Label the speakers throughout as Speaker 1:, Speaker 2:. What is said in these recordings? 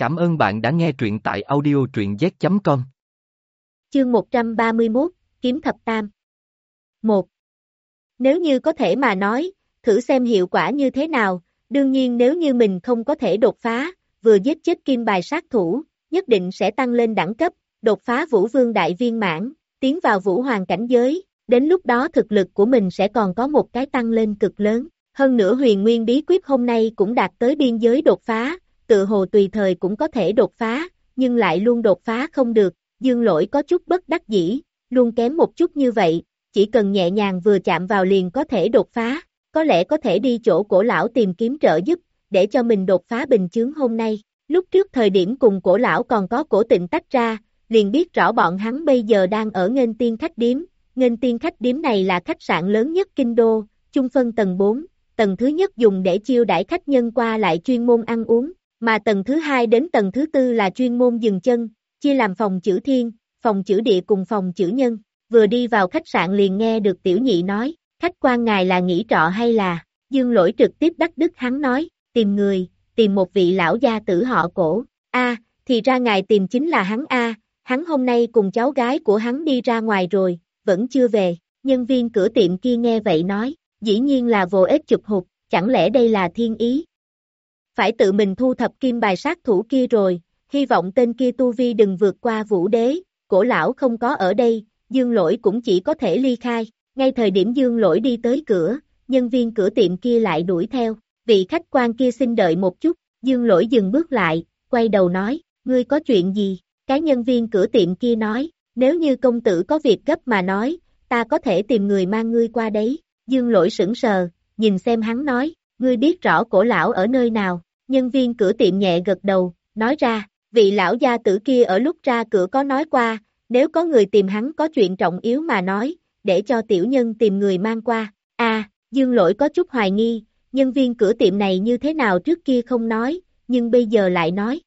Speaker 1: Cảm ơn bạn đã nghe truyện tại audio truyện z.com.
Speaker 2: Chương 131, Kiếm Thập Tam 1. Nếu như có thể mà nói, thử xem hiệu quả như thế nào, đương nhiên nếu như mình không có thể đột phá, vừa giết chết kim bài sát thủ, nhất định sẽ tăng lên đẳng cấp, đột phá vũ vương đại viên mãn, tiến vào vũ hoàng cảnh giới, đến lúc đó thực lực của mình sẽ còn có một cái tăng lên cực lớn. Hơn nữa huyền nguyên bí quyết hôm nay cũng đạt tới biên giới đột phá, tự hồ tùy thời cũng có thể đột phá, nhưng lại luôn đột phá không được, dương lỗi có chút bất đắc dĩ, luôn kém một chút như vậy, chỉ cần nhẹ nhàng vừa chạm vào liền có thể đột phá, có lẽ có thể đi chỗ cổ lão tìm kiếm trợ giúp, để cho mình đột phá bình chướng hôm nay. Lúc trước thời điểm cùng cổ lão còn có cổ tịnh tách ra, liền biết rõ bọn hắn bây giờ đang ở nghênh tiên khách điếm, nghênh tiên khách điếm này là khách sạn lớn nhất kinh đô, chung phân tầng 4, tầng thứ nhất dùng để chiêu đãi khách nhân qua lại chuyên môn ăn uống, mà tầng thứ hai đến tầng thứ tư là chuyên môn dừng chân, chia làm phòng chữ thiên, phòng chữ địa cùng phòng chữ nhân. Vừa đi vào khách sạn liền nghe được tiểu nhị nói, khách quan ngài là nghỉ trọ hay là, dương lỗi trực tiếp đắc đức hắn nói, tìm người, tìm một vị lão gia tử họ cổ, a thì ra ngài tìm chính là hắn a hắn hôm nay cùng cháu gái của hắn đi ra ngoài rồi, vẫn chưa về, nhân viên cửa tiệm kia nghe vậy nói, dĩ nhiên là vô ích chụp hụt, chẳng lẽ đây là thiên ý, phải tự mình thu thập kim bài sát thủ kia rồi, hy vọng tên kia tu vi đừng vượt qua vũ đế, cổ lão không có ở đây, dương lỗi cũng chỉ có thể ly khai, ngay thời điểm dương lỗi đi tới cửa, nhân viên cửa tiệm kia lại đuổi theo, vị khách quan kia xin đợi một chút, dương lỗi dừng bước lại, quay đầu nói, ngươi có chuyện gì, cái nhân viên cửa tiệm kia nói, nếu như công tử có việc gấp mà nói, ta có thể tìm người mang ngươi qua đấy, dương lỗi sững sờ, nhìn xem hắn nói, ngươi biết rõ cổ lão ở nơi nào, nhân viên cửa tiệm nhẹ gật đầu, nói ra, vị lão gia tử kia ở lúc ra cửa có nói qua, nếu có người tìm hắn có chuyện trọng yếu mà nói, để cho tiểu nhân tìm người mang qua, a à, dương lỗi có chút hoài nghi, nhân viên cửa tiệm này như thế nào trước kia không nói, nhưng bây giờ lại nói.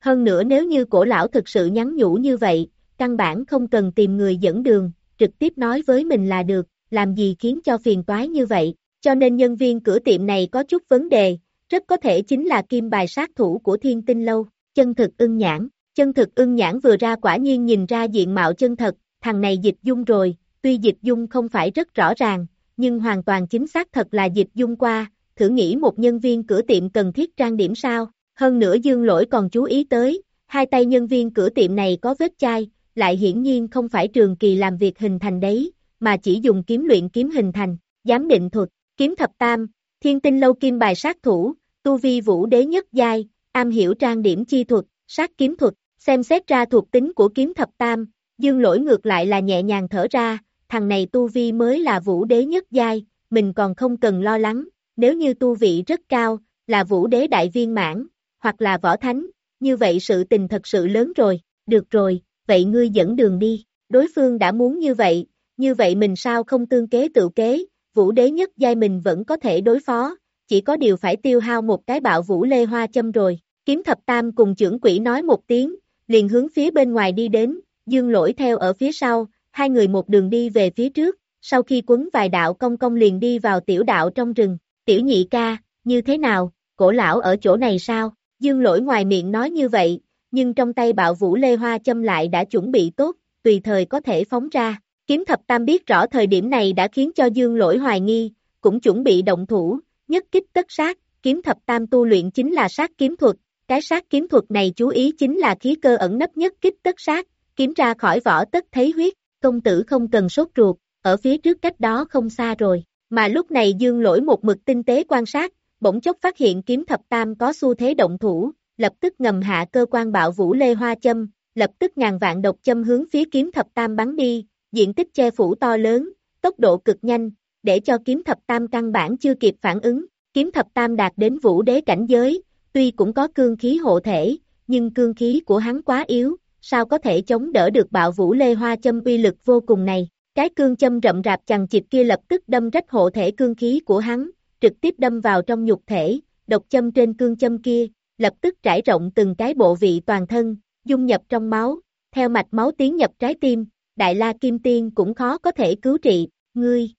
Speaker 2: Hơn nữa nếu như cổ lão thực sự nhắn nhủ như vậy, căn bản không cần tìm người dẫn đường, trực tiếp nói với mình là được, làm gì khiến cho phiền toái như vậy, cho nên nhân viên cửa tiệm này có chút vấn đề, rất có thể chính là kim bài sát thủ của thiên tinh lâu, chân thực ưng nhãn, chân thực ưng nhãn vừa ra quả nhiên nhìn ra diện mạo chân thật, thằng này dịch dung rồi, tuy dịch dung không phải rất rõ ràng, nhưng hoàn toàn chính xác thật là dịch dung qua, thử nghĩ một nhân viên cửa tiệm cần thiết trang điểm sao, hơn nữa dương lỗi còn chú ý tới, hai tay nhân viên cửa tiệm này có vết chai, lại hiển nhiên không phải trường kỳ làm việc hình thành đấy, mà chỉ dùng kiếm luyện kiếm hình thành, giám định thuật, kiếm thập tam, thiên tinh lâu kim bài sát thủ, tu vi vũ đế nhất giai, am hiểu trang điểm chi thuật, sát kiếm thuật, xem xét ra thuộc tính của kiếm thập tam, dương lỗi ngược lại là nhẹ nhàng thở ra, thằng này tu vi mới là vũ đế nhất giai, mình còn không cần lo lắng, nếu như tu vị rất cao, là vũ đế đại viên mãn, hoặc là võ thánh, như vậy sự tình thật sự lớn rồi, được rồi, vậy ngươi dẫn đường đi, đối phương đã muốn như vậy, như vậy mình sao không tương kế tự kế, vũ đế nhất giai mình vẫn có thể đối phó, chỉ có điều phải tiêu hao một cái bạo vũ lê hoa châm rồi. Kiếm thập tam cùng trưởng quỷ nói một tiếng, liền hướng phía bên ngoài đi đến, dương lỗi theo ở phía sau, hai người một đường đi về phía trước, sau khi quấn vài đạo công công liền đi vào tiểu đạo trong rừng, tiểu nhị ca, như thế nào, cổ lão ở chỗ này sao, dương lỗi ngoài miệng nói như vậy, nhưng trong tay bạo vũ lê hoa châm lại đã chuẩn bị tốt, tùy thời có thể phóng ra, kiếm thập tam biết rõ thời điểm này đã khiến cho dương lỗi hoài nghi, cũng chuẩn bị động thủ, nhất kích tất sát, kiếm thập tam tu luyện chính là sát kiếm thuật, cái sát kiếm thuật này chú ý chính là khí cơ ẩn nấp nhất kích tất sát, kiếm ra khỏi vỏ tất thấy huyết, công tử không cần sốt ruột, ở phía trước cách đó không xa rồi, mà lúc này dương lỗi một mực tinh tế quan sát, bỗng chốc phát hiện kiếm thập tam có xu thế động thủ, lập tức ngầm hạ cơ quan bạo vũ lê hoa châm, lập tức ngàn vạn độc châm hướng phía kiếm thập tam bắn đi, diện tích che phủ to lớn, tốc độ cực nhanh, để cho kiếm thập tam căn bản chưa kịp phản ứng, kiếm thập tam đạt đến vũ đế cảnh giới, tuy cũng có cương khí hộ thể, nhưng cương khí của hắn quá yếu, sao có thể chống đỡ được bạo vũ lê hoa châm uy lực vô cùng này, cái cương châm rậm rạp chằng chịt kia lập tức đâm rách hộ thể cương khí của hắn, trực tiếp đâm vào trong nhục thể, độc châm trên cương châm kia, lập tức trải rộng từng cái bộ vị toàn thân, dung nhập trong máu, theo mạch máu tiến nhập trái tim, Đại La Kim Tiên cũng khó có thể cứu trị, ngươi,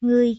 Speaker 2: Ngươi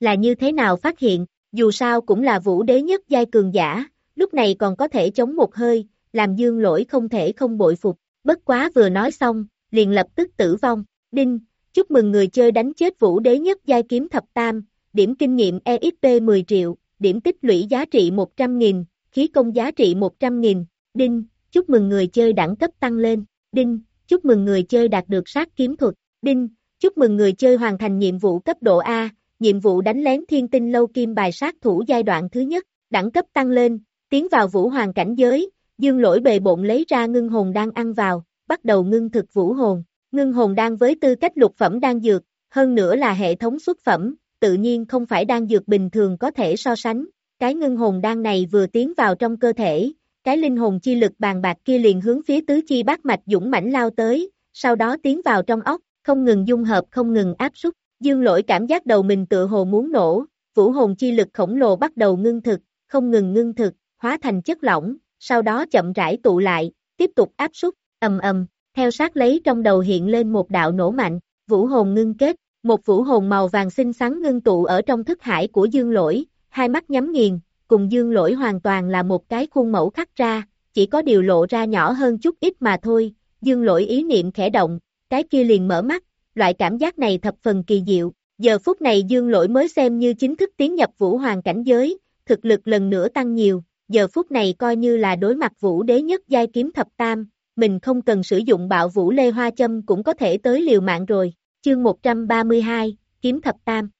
Speaker 2: là như thế nào phát hiện, dù sao cũng là vũ đế nhất giai cường giả, lúc này còn có thể chống một hơi, làm dương lỗi không thể không bội phục, bất quá vừa nói xong, liền lập tức tử vong, đinh, chúc mừng người chơi đánh chết vũ đế nhất giai kiếm thập tam, điểm kinh nghiệm EXP 10 triệu, điểm tích lũy giá trị 100.000, khí công giá trị 100.000, đinh, chúc mừng người chơi đẳng cấp tăng lên, đinh, chúc mừng người chơi đạt được sát kiếm thuật, đinh, chúc mừng người chơi hoàn thành nhiệm vụ cấp độ A, nhiệm vụ đánh lén thiên tinh lâu kim bài sát thủ giai đoạn thứ nhất, đẳng cấp tăng lên, tiến vào vũ hoàng cảnh giới, dương lỗi bề bộn lấy ra ngưng hồn đang ăn vào, bắt đầu ngưng thực vũ hồn, ngưng hồn đang với tư cách lục phẩm đang dược, hơn nữa là hệ thống xuất phẩm, tự nhiên không phải đang dược bình thường có thể so sánh, cái ngưng hồn đan này vừa tiến vào trong cơ thể, cái linh hồn chi lực bàn bạc kia liền hướng phía tứ chi bát mạch dũng mãnh lao tới, sau đó tiến vào trong óc, không ngừng dung hợp không ngừng áp súc, dương lỗi cảm giác đầu mình tựa hồ muốn nổ, vũ hồn chi lực khổng lồ bắt đầu ngưng thực, không ngừng ngưng thực, hóa thành chất lỏng, sau đó chậm rãi tụ lại, tiếp tục áp súc, ầm ầm, theo sát lấy trong đầu hiện lên một đạo nổ mạnh, vũ hồn ngưng kết, một vũ hồn màu vàng xinh xắn ngưng tụ ở trong thức hải của dương lỗi, hai mắt nhắm nghiền, cùng dương lỗi hoàn toàn là một cái khuôn mẫu khắc ra, chỉ có điều lộ ra nhỏ hơn chút ít mà thôi, dương lỗi ý niệm khẽ động, cái kia liền mở mắt, loại cảm giác này thập phần kỳ diệu, giờ phút này dương lỗi mới xem như chính thức tiến nhập vũ hoàng cảnh giới, thực lực lần nữa tăng nhiều, giờ phút này coi như là đối mặt vũ đế nhất giai kiếm thập tam, mình không cần sử dụng bạo vũ lê hoa châm cũng có thể tới liều mạng rồi, chương 132, kiếm thập tam.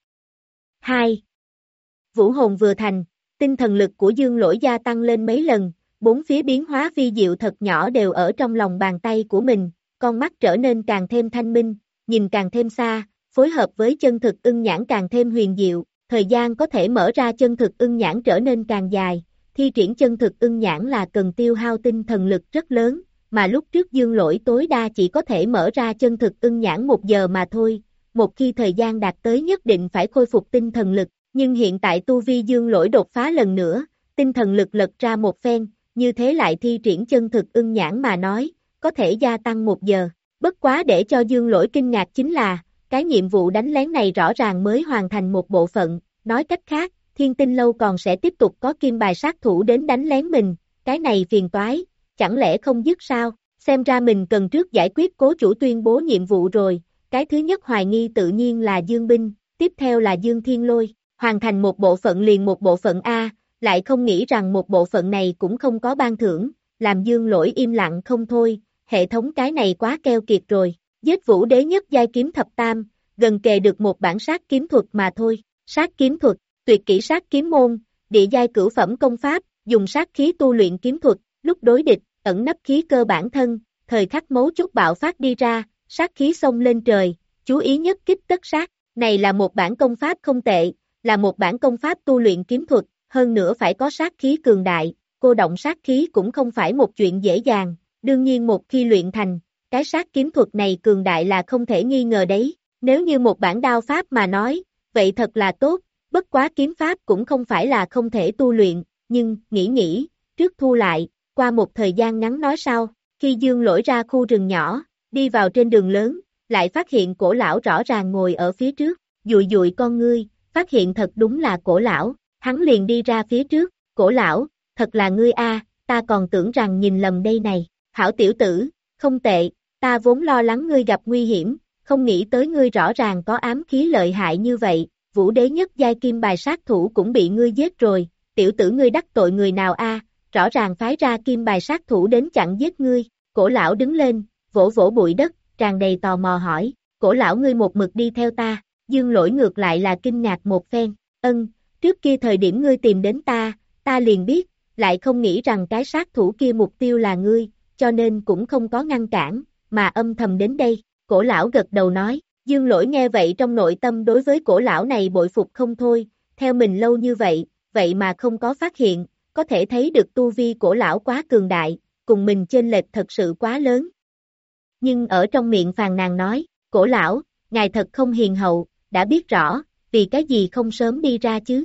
Speaker 2: 2. Vũ hồn vừa thành, tinh thần lực của dương lỗi gia tăng lên mấy lần, bốn phía biến hóa vi diệu thật nhỏ đều ở trong lòng bàn tay của mình, con mắt trở nên càng thêm thanh minh, nhìn càng thêm xa, phối hợp với chân thực ưng nhãn càng thêm huyền diệu, thời gian có thể mở ra chân thực ưng nhãn trở nên càng dài, thi triển chân thực ưng nhãn là cần tiêu hao tinh thần lực rất lớn, mà lúc trước dương lỗi tối đa chỉ có thể mở ra chân thực ưng nhãn một giờ mà thôi, một khi thời gian đạt tới nhất định phải khôi phục tinh thần lực, nhưng hiện tại tu vi dương lỗi đột phá lần nữa, tinh thần lực lật ra một phen, như thế lại thi triển chân thực ưng nhãn mà nói, có thể gia tăng một giờ. Bất quá để cho dương lỗi kinh ngạc chính là, cái nhiệm vụ đánh lén này rõ ràng mới hoàn thành một bộ phận, nói cách khác, thiên tinh lâu còn sẽ tiếp tục có kim bài sát thủ đến đánh lén mình, cái này phiền toái, chẳng lẽ không dứt sao, xem ra mình cần trước giải quyết cố chủ tuyên bố nhiệm vụ rồi, cái thứ nhất hoài nghi tự nhiên là Dương Binh, tiếp theo là Dương Thiên Lôi, hoàn thành một bộ phận liền một bộ phận A, lại không nghĩ rằng một bộ phận này cũng không có ban thưởng, làm Dương lỗi im lặng không thôi, hệ thống cái này quá keo kiệt rồi, giết vũ đế nhất giai kiếm thập tam, gần kề được một bản sát kiếm thuật mà thôi, sát kiếm thuật, tuyệt kỹ sát kiếm môn, địa giai cửu phẩm công pháp, dùng sát khí tu luyện kiếm thuật, lúc đối địch, ẩn nấp khí cơ bản thân, thời khắc mấu chốt bạo phát đi ra, sát khí xông lên trời, chú ý nhất kích tất sát, này là một bản công pháp không tệ, là một bản công pháp tu luyện kiếm thuật, hơn nữa phải có sát khí cường đại, cô động sát khí cũng không phải một chuyện dễ dàng, đương nhiên một khi luyện thành, cái sát kiếm thuật này cường đại là không thể nghi ngờ đấy, nếu như một bản đao pháp mà nói, vậy thật là tốt, bất quá kiếm pháp cũng không phải là không thể tu luyện, nhưng, nghĩ nghĩ, trước thu lại, qua một thời gian ngắn nói sau, khi dương lỗi ra khu rừng nhỏ, đi vào trên đường lớn, lại phát hiện cổ lão rõ ràng ngồi ở phía trước, dụi dụi con ngươi, phát hiện thật đúng là cổ lão, hắn liền đi ra phía trước, cổ lão, thật là ngươi a, ta còn tưởng rằng nhìn lầm đây này, hảo tiểu tử, không tệ, ta vốn lo lắng ngươi gặp nguy hiểm, không nghĩ tới ngươi rõ ràng có ám khí lợi hại như vậy, vũ đế nhất giai kim bài sát thủ cũng bị ngươi giết rồi, tiểu tử ngươi đắc tội người nào a? rõ ràng phái ra kim bài sát thủ đến chặn giết ngươi, cổ lão đứng lên, vỗ vỗ bụi đất, tràn đầy tò mò hỏi, cổ lão ngươi một mực đi theo ta, dương lỗi ngược lại là kinh ngạc một phen, ân, trước kia thời điểm ngươi tìm đến ta, ta liền biết, lại không nghĩ rằng cái sát thủ kia mục tiêu là ngươi, cho nên cũng không có ngăn cản, mà âm thầm đến đây, cổ lão gật đầu nói, dương lỗi nghe vậy trong nội tâm đối với cổ lão này bội phục không thôi, theo mình lâu như vậy, vậy mà không có phát hiện, có thể thấy được tu vi cổ lão quá cường đại, cùng mình chênh lệch thật sự quá lớn. Nhưng ở trong miệng phàn nàng nói, cổ lão, ngài thật không hiền hậu, đã biết rõ, vì cái gì không sớm đi ra chứ.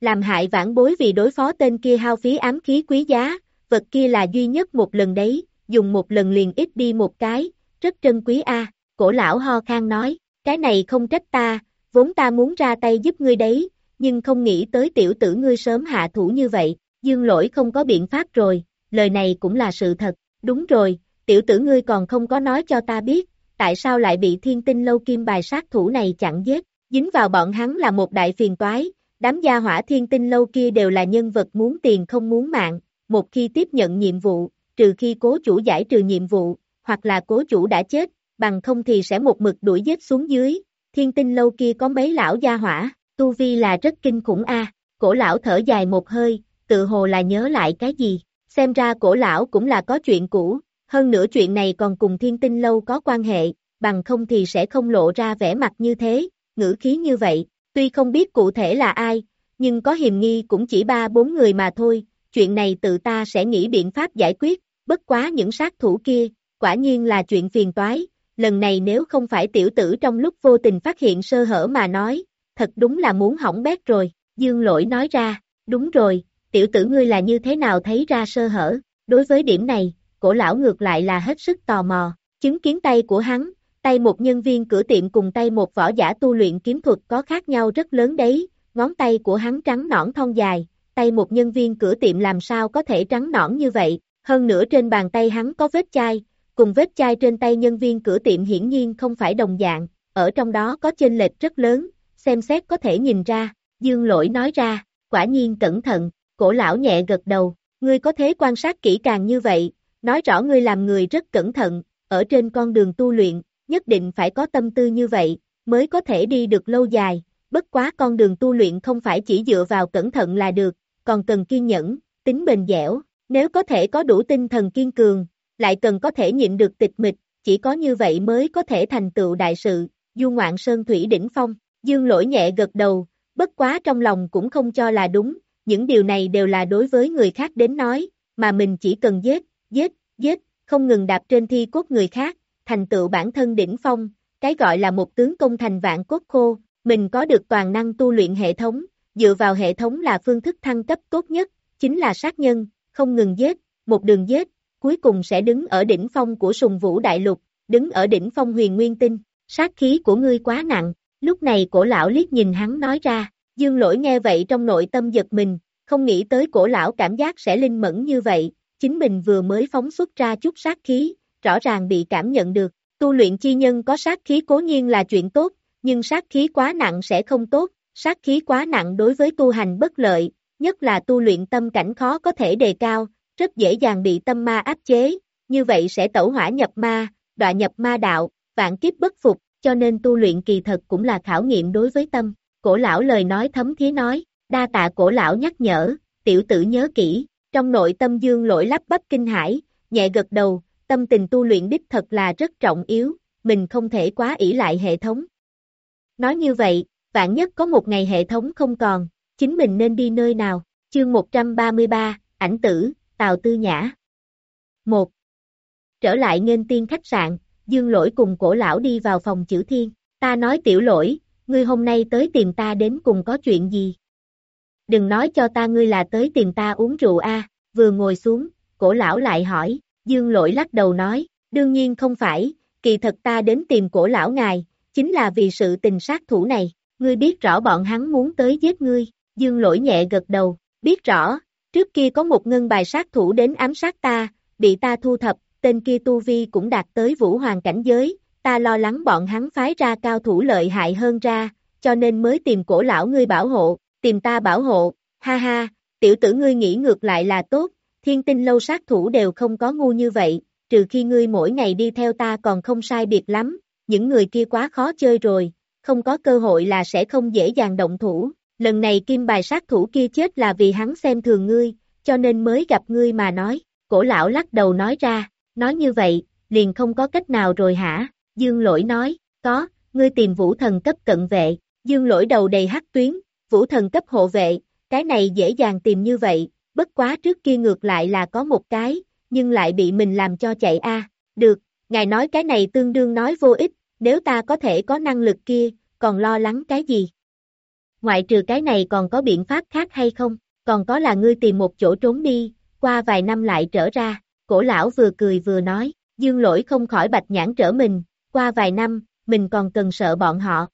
Speaker 2: Làm hại vãn bối vì đối phó tên kia hao phí ám khí quý giá, vật kia là duy nhất một lần đấy, dùng một lần liền ít đi một cái, rất trân quý a. cổ lão ho khang nói, cái này không trách ta, vốn ta muốn ra tay giúp ngươi đấy, nhưng không nghĩ tới tiểu tử ngươi sớm hạ thủ như vậy, Dương lỗi không có biện pháp rồi, lời này cũng là sự thật, đúng rồi, tiểu tử ngươi còn không có nói cho ta biết, tại sao lại bị thiên tinh lâu kim bài sát thủ này chặn giết, dính vào bọn hắn là một đại phiền toái, đám gia hỏa thiên tinh lâu kia đều là nhân vật muốn tiền không muốn mạng, một khi tiếp nhận nhiệm vụ, trừ khi cố chủ giải trừ nhiệm vụ, hoặc là cố chủ đã chết, bằng không thì sẽ một mực đuổi giết xuống dưới, thiên tinh lâu kia có mấy lão gia hỏa, tu vi là rất kinh khủng a. cổ lão thở dài một hơi, tự hồ là nhớ lại cái gì, xem ra cổ lão cũng là có chuyện cũ, hơn nữa chuyện này còn cùng thiên tinh lâu có quan hệ, bằng không thì sẽ không lộ ra vẻ mặt như thế, ngữ khí như vậy, tuy không biết cụ thể là ai, nhưng có hiềm nghi cũng chỉ ba bốn người mà thôi, chuyện này tự ta sẽ nghĩ biện pháp giải quyết, bất quá những sát thủ kia, quả nhiên là chuyện phiền toái, lần này nếu không phải tiểu tử trong lúc vô tình phát hiện sơ hở mà nói, thật đúng là muốn hỏng bét rồi, dương lỗi nói ra, đúng rồi, tiểu tử ngươi là như thế nào thấy ra sơ hở, đối với điểm này, cổ lão ngược lại là hết sức tò mò, chứng kiến tay của hắn, tay một nhân viên cửa tiệm cùng tay một võ giả tu luyện kiếm thuật có khác nhau rất lớn đấy, ngón tay của hắn trắng nõn thon dài, tay một nhân viên cửa tiệm làm sao có thể trắng nõn như vậy, hơn nữa trên bàn tay hắn có vết chai, cùng vết chai trên tay nhân viên cửa tiệm hiển nhiên không phải đồng dạng, ở trong đó có chênh lệch rất lớn, xem xét có thể nhìn ra, dương lỗi nói ra, quả nhiên cẩn thận, cổ lão nhẹ gật đầu, ngươi có thế quan sát kỹ càng như vậy, nói rõ ngươi làm người rất cẩn thận, ở trên con đường tu luyện, nhất định phải có tâm tư như vậy, mới có thể đi được lâu dài, bất quá con đường tu luyện không phải chỉ dựa vào cẩn thận là được, còn cần kiên nhẫn, tính bền dẻo, nếu có thể có đủ tinh thần kiên cường, lại cần có thể nhịn được tịch mịch, chỉ có như vậy mới có thể thành tựu đại sự, du ngoạn sơn thủy đỉnh phong, dương lỗi nhẹ gật đầu, bất quá trong lòng cũng không cho là đúng, những điều này đều là đối với người khác đến nói, mà mình chỉ cần giết, giết, giết, không ngừng đạp trên thi cốt người khác, thành tựu bản thân đỉnh phong, cái gọi là một tướng công thành vạn cốt khô, mình có được toàn năng tu luyện hệ thống, dựa vào hệ thống là phương thức thăng cấp tốt nhất, chính là sát nhân, không ngừng giết, một đường giết, cuối cùng sẽ đứng ở đỉnh phong của sùng vũ đại lục, đứng ở đỉnh phong huyền nguyên tinh, sát khí của ngươi quá nặng, lúc này cổ lão liếc nhìn hắn nói ra, dương lỗi nghe vậy trong nội tâm giật mình, không nghĩ tới cổ lão cảm giác sẽ linh mẫn như vậy, chính mình vừa mới phóng xuất ra chút sát khí, rõ ràng bị cảm nhận được, tu luyện chi nhân có sát khí cố nhiên là chuyện tốt, nhưng sát khí quá nặng sẽ không tốt, sát khí quá nặng đối với tu hành bất lợi, nhất là tu luyện tâm cảnh khó có thể đề cao, rất dễ dàng bị tâm ma áp chế, như vậy sẽ tẩu hỏa nhập ma, đọa nhập ma đạo, vạn kiếp bất phục, cho nên tu luyện kỳ thật cũng là khảo nghiệm đối với tâm. Cổ lão lời nói thấm thí nói, đa tạ cổ lão nhắc nhở, tiểu tử nhớ kỹ, trong nội tâm dương lỗi lắp bắp kinh hải, nhẹ gật đầu, tâm tình tu luyện đích thật là rất trọng yếu, mình không thể quá ỷ lại hệ thống. Nói như vậy, vạn nhất có một ngày hệ thống không còn, chính mình nên đi nơi nào? Chương 133, ảnh tử, Tào Tư Nhã 1. Trở lại nghênh tiên khách sạn, dương lỗi cùng cổ lão đi vào phòng chữ thiên, ta nói tiểu lỗi, ngươi hôm nay tới tìm ta đến cùng có chuyện gì? Đừng nói cho ta ngươi là tới tìm ta uống rượu a. Vừa ngồi xuống, cổ lão lại hỏi, dương lỗi lắc đầu nói, đương nhiên không phải, kỳ thật ta đến tìm cổ lão ngài, chính là vì sự tình sát thủ này, ngươi biết rõ bọn hắn muốn tới giết ngươi, dương lỗi nhẹ gật đầu, biết rõ, trước kia có một ngân bài sát thủ đến ám sát ta, bị ta thu thập, tên kia tu vi cũng đạt tới vũ hoàng cảnh giới, ta lo lắng bọn hắn phái ra cao thủ lợi hại hơn ra, cho nên mới tìm cổ lão ngươi bảo hộ, tìm ta bảo hộ, ha ha, tiểu tử ngươi nghĩ ngược lại là tốt, thiên tinh lâu sát thủ đều không có ngu như vậy, trừ khi ngươi mỗi ngày đi theo ta còn không sai biệt lắm, những người kia quá khó chơi rồi, không có cơ hội là sẽ không dễ dàng động thủ, lần này kim bài sát thủ kia chết là vì hắn xem thường ngươi, cho nên mới gặp ngươi mà nói, cổ lão lắc đầu nói ra, nói như vậy, liền không có cách nào rồi hả, dương lỗi nói, có, ngươi tìm vũ thần cấp cận vệ, dương lỗi đầu đầy hắc tuyến, vũ thần cấp hộ vệ, cái này dễ dàng tìm như vậy, bất quá trước kia ngược lại là có một cái, nhưng lại bị mình làm cho chạy a được, ngài nói cái này tương đương nói vô ích, nếu ta có thể có năng lực kia, còn lo lắng cái gì? Ngoại trừ cái này còn có biện pháp khác hay không? Còn có là ngươi tìm một chỗ trốn đi, qua vài năm lại trở ra, cổ lão vừa cười vừa nói, dương lỗi không khỏi bạch nhãn trở mình, qua vài năm, mình còn cần sợ bọn họ.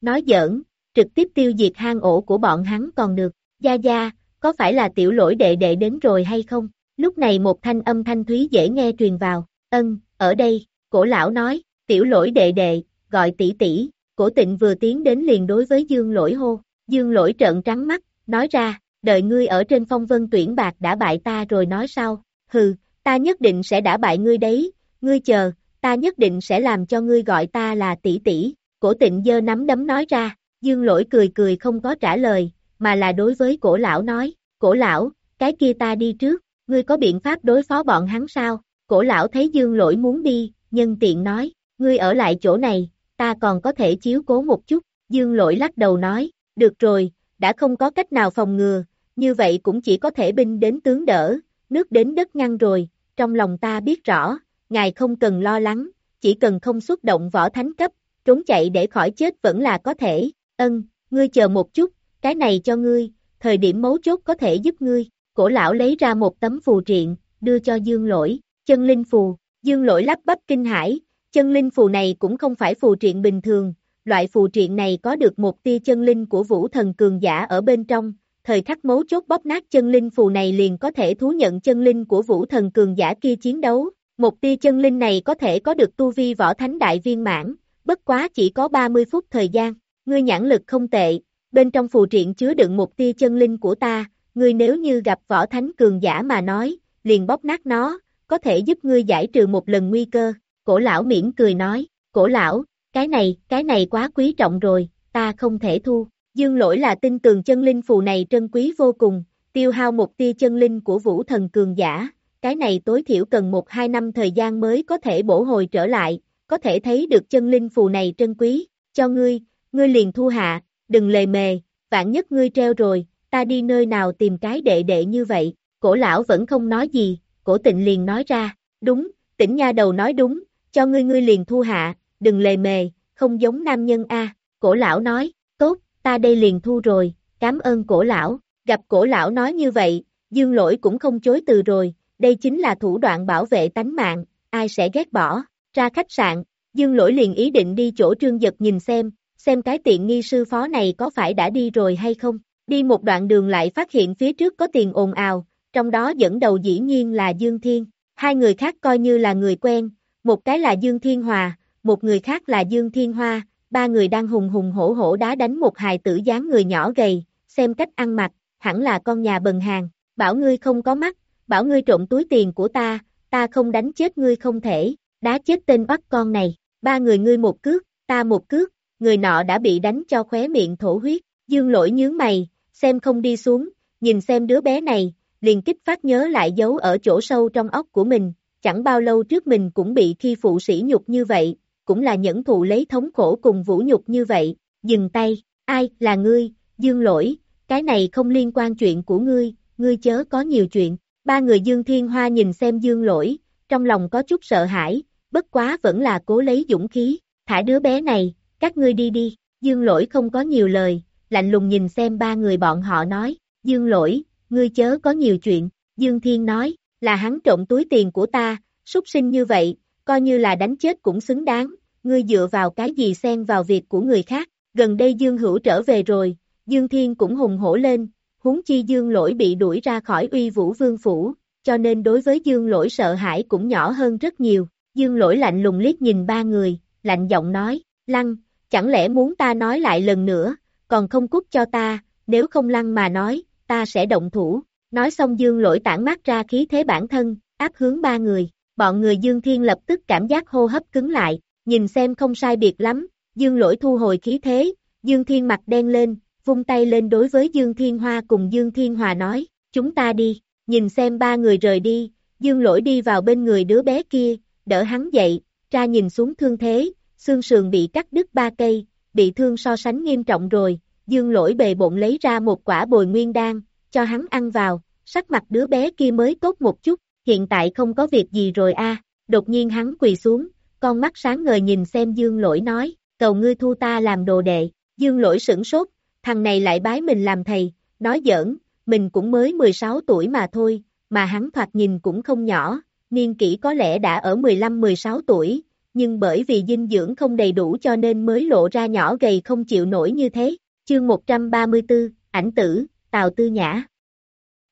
Speaker 2: Nói giỡn, trực tiếp tiêu diệt hang ổ của bọn hắn còn được, gia gia, có phải là tiểu lỗi đệ đệ đến rồi hay không? Lúc này một thanh âm thanh thúy dễ nghe truyền vào, ân, ở đây, cổ lão nói, tiểu lỗi đệ đệ, gọi tỷ tỷ, cổ tịnh vừa tiến đến liền đối với dương lỗi hô, dương lỗi trợn trắng mắt, nói ra, đợi ngươi ở trên phong vân tuyển bạc đã bại ta rồi nói sau, hừ, ta nhất định sẽ đã bại ngươi đấy, ngươi chờ, ta nhất định sẽ làm cho ngươi gọi ta là tỷ tỷ, cổ tịnh dơ nắm đấm nói ra, dương lỗi cười cười không có trả lời, mà là đối với cổ lão nói, cổ lão, cái kia ta đi trước, ngươi có biện pháp đối phó bọn hắn sao, cổ lão thấy dương lỗi muốn đi, nhân tiện nói, ngươi ở lại chỗ này, ta còn có thể chiếu cố một chút, dương lỗi lắc đầu nói, được rồi, đã không có cách nào phòng ngừa, như vậy cũng chỉ có thể binh đến tướng đỡ, nước đến đất ngăn rồi, trong lòng ta biết rõ, ngài không cần lo lắng, chỉ cần không xuất động võ thánh cấp, trốn chạy để khỏi chết vẫn là có thể, ân, ngươi chờ một chút, cái này cho ngươi, thời điểm mấu chốt có thể giúp ngươi, cổ lão lấy ra một tấm phù triện, đưa cho dương lỗi, chân linh phù, dương lỗi lắp bắp kinh hải, chân linh phù này cũng không phải phù triện bình thường, loại phù triện này có được một tia chân linh của vũ thần cường giả ở bên trong, thời khắc mấu chốt bóp nát chân linh phù này liền có thể thú nhận chân linh của vũ thần cường giả kia chiến đấu, một tia chân linh này có thể có được tu vi võ thánh đại viên mãn, bất quá chỉ có 30 phút thời gian, ngươi nhãn lực không tệ, bên trong phù triện chứa đựng một tia chân linh của ta, ngươi nếu như gặp võ thánh cường giả mà nói, liền bóp nát nó, có thể giúp ngươi giải trừ một lần nguy cơ, cổ lão miễn cười nói, cổ lão, cái này, cái này quá quý trọng rồi, ta không thể thu, dương lỗi là tin tường chân linh phù này trân quý vô cùng, tiêu hao một tia chân linh của vũ thần cường giả, cái này tối thiểu cần một hai năm thời gian mới có thể bổ hồi trở lại, có thể thấy được chân linh phù này trân quý, cho ngươi, ngươi liền thu hạ, đừng lề mề, vạn nhất ngươi treo rồi, ta đi nơi nào tìm cái đệ đệ như vậy, cổ lão vẫn không nói gì, cổ tịnh liền nói ra, đúng, tỉnh nha đầu nói đúng, cho ngươi ngươi liền thu hạ, đừng lề mề, không giống nam nhân a. cổ lão nói, tốt, ta đây liền thu rồi, cảm ơn cổ lão, gặp cổ lão nói như vậy, dương lỗi cũng không chối từ rồi, đây chính là thủ đoạn bảo vệ tánh mạng, ai sẽ ghét bỏ, ra khách sạn, dương lỗi liền ý định đi chỗ trương giật nhìn xem, xem cái tiện nghi sư phó này có phải đã đi rồi hay không, đi một đoạn đường lại phát hiện phía trước có tiền ồn ào, trong đó dẫn đầu dĩ nhiên là Dương Thiên, hai người khác coi như là người quen, một cái là Dương Thiên Hòa, một người khác là Dương Thiên Hoa, ba người đang hùng hùng hổ hổ đá đánh một hài tử dáng người nhỏ gầy, xem cách ăn mặc, hẳn là con nhà bần hàng, bảo ngươi không có mắt, bảo ngươi trộm túi tiền của ta, ta không đánh chết ngươi không thể, đá chết tên bắt con này, ba người ngươi một cước, ta một cước, người nọ đã bị đánh cho khóe miệng thổ huyết, dương lỗi nhướng mày, xem không đi xuống, nhìn xem đứa bé này, liền kích phát nhớ lại dấu ở chỗ sâu trong óc của mình, chẳng bao lâu trước mình cũng bị khi phụ sĩ nhục như vậy, cũng là nhẫn thụ lấy thống khổ cùng vũ nhục như vậy, dừng tay, ai, là ngươi, dương lỗi, cái này không liên quan chuyện của ngươi, ngươi chớ có nhiều chuyện, ba người dương thiên hoa nhìn xem dương lỗi, trong lòng có chút sợ hãi, bất quá vẫn là cố lấy dũng khí, thả đứa bé này, các ngươi đi đi, dương lỗi không có nhiều lời, lạnh lùng nhìn xem ba người bọn họ nói, dương lỗi, ngươi chớ có nhiều chuyện, dương thiên nói, là hắn trộm túi tiền của ta, súc sinh như vậy, coi như là đánh chết cũng xứng đáng, ngươi dựa vào cái gì xen vào việc của người khác, gần đây Dương Hữu trở về rồi, Dương Thiên cũng hùng hổ lên, huống chi Dương Lỗi bị đuổi ra khỏi uy vũ vương phủ, cho nên đối với Dương Lỗi sợ hãi cũng nhỏ hơn rất nhiều, Dương Lỗi lạnh lùng liếc nhìn ba người, lạnh giọng nói, Lăng, chẳng lẽ muốn ta nói lại lần nữa, còn không cút cho ta, nếu không Lăng mà nói, ta sẽ động thủ, nói xong Dương Lỗi tản mát ra khí thế bản thân, áp hướng ba người, bọn người Dương Thiên lập tức cảm giác hô hấp cứng lại, nhìn xem không sai biệt lắm, Dương Lỗi thu hồi khí thế, Dương Thiên mặt đen lên, vung tay lên đối với Dương Thiên Hoa cùng Dương Thiên Hòa nói, chúng ta đi, nhìn xem ba người rời đi, Dương Lỗi đi vào bên người đứa bé kia, đỡ hắn dậy, tra nhìn xuống thương thế, xương sườn bị cắt đứt ba cây, bị thương so sánh nghiêm trọng rồi, Dương Lỗi bề bộn lấy ra một quả bồi nguyên đan, cho hắn ăn vào, sắc mặt đứa bé kia mới tốt một chút, hiện tại không có việc gì rồi a. đột nhiên hắn quỳ xuống, con mắt sáng ngời nhìn xem dương lỗi nói, cầu ngươi thu ta làm đồ đệ, dương lỗi sửng sốt, thằng này lại bái mình làm thầy, nói giỡn, mình cũng mới 16 tuổi mà thôi, mà hắn thoạt nhìn cũng không nhỏ, niên kỷ có lẽ đã ở 15-16 tuổi, nhưng bởi vì dinh dưỡng không đầy đủ cho nên mới lộ ra nhỏ gầy không chịu nổi như thế. Chương 134, ảnh tử, Tào Tư Nhã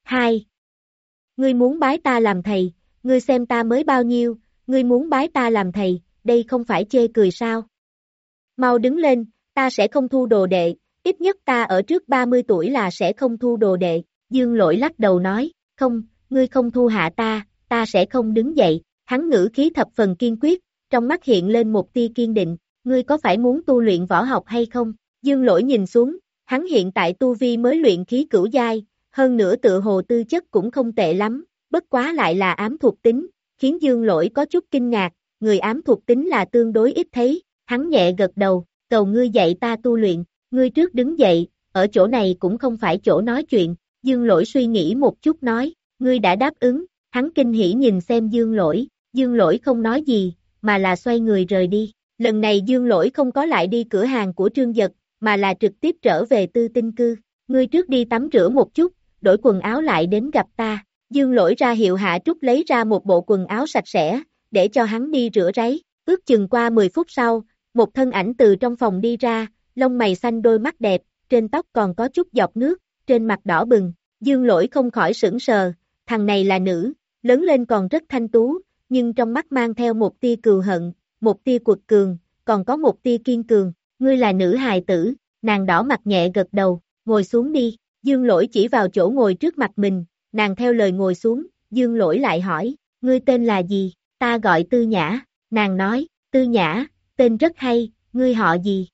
Speaker 2: 2. Ngươi muốn bái ta làm thầy, ngươi xem ta mới bao nhiêu, ngươi muốn bái ta làm thầy, đây không phải chê cười sao? Mau đứng lên, ta sẽ không thu đồ đệ, ít nhất ta ở trước 30 tuổi là sẽ không thu đồ đệ, dương lỗi lắc đầu nói, không, ngươi không thu hạ ta, ta sẽ không đứng dậy, hắn ngữ khí thập phần kiên quyết, trong mắt hiện lên một tia kiên định, ngươi có phải muốn tu luyện võ học hay không? Dương lỗi nhìn xuống, hắn hiện tại tu vi mới luyện khí cửu giai, hơn nữa tự hồ tư chất cũng không tệ lắm, bất quá lại là ám thuộc tính, khiến dương lỗi có chút kinh ngạc, người ám thuộc tính là tương đối ít thấy, hắn nhẹ gật đầu, cầu ngươi dạy ta tu luyện, ngươi trước đứng dậy, ở chỗ này cũng không phải chỗ nói chuyện, dương lỗi suy nghĩ một chút nói, ngươi đã đáp ứng, hắn kinh hỉ nhìn xem dương lỗi, dương lỗi không nói gì, mà là xoay người rời đi, lần này dương lỗi không có lại đi cửa hàng của trương giật, mà là trực tiếp trở về tư tinh cư, ngươi trước đi tắm rửa một chút, đổi quần áo lại đến gặp ta, dương lỗi ra hiệu hạ trúc lấy ra một bộ quần áo sạch sẽ, để cho hắn đi rửa ráy, ước chừng qua 10 phút sau, một thân ảnh từ trong phòng đi ra, lông mày xanh đôi mắt đẹp, trên tóc còn có chút giọt nước, trên mặt đỏ bừng, dương lỗi không khỏi sửng sờ, thằng này là nữ, lớn lên còn rất thanh tú, nhưng trong mắt mang theo một tia cừu hận, một tia cuột cường, còn có một tia kiên cường, ngươi là nữ hài tử, nàng đỏ mặt nhẹ gật đầu, ngồi xuống đi, dương lỗi chỉ vào chỗ ngồi trước mặt mình, nàng theo lời ngồi xuống, dương lỗi lại hỏi, ngươi tên là gì, ta gọi tư nhã, nàng nói, tư nhã, tên rất hay, ngươi họ gì?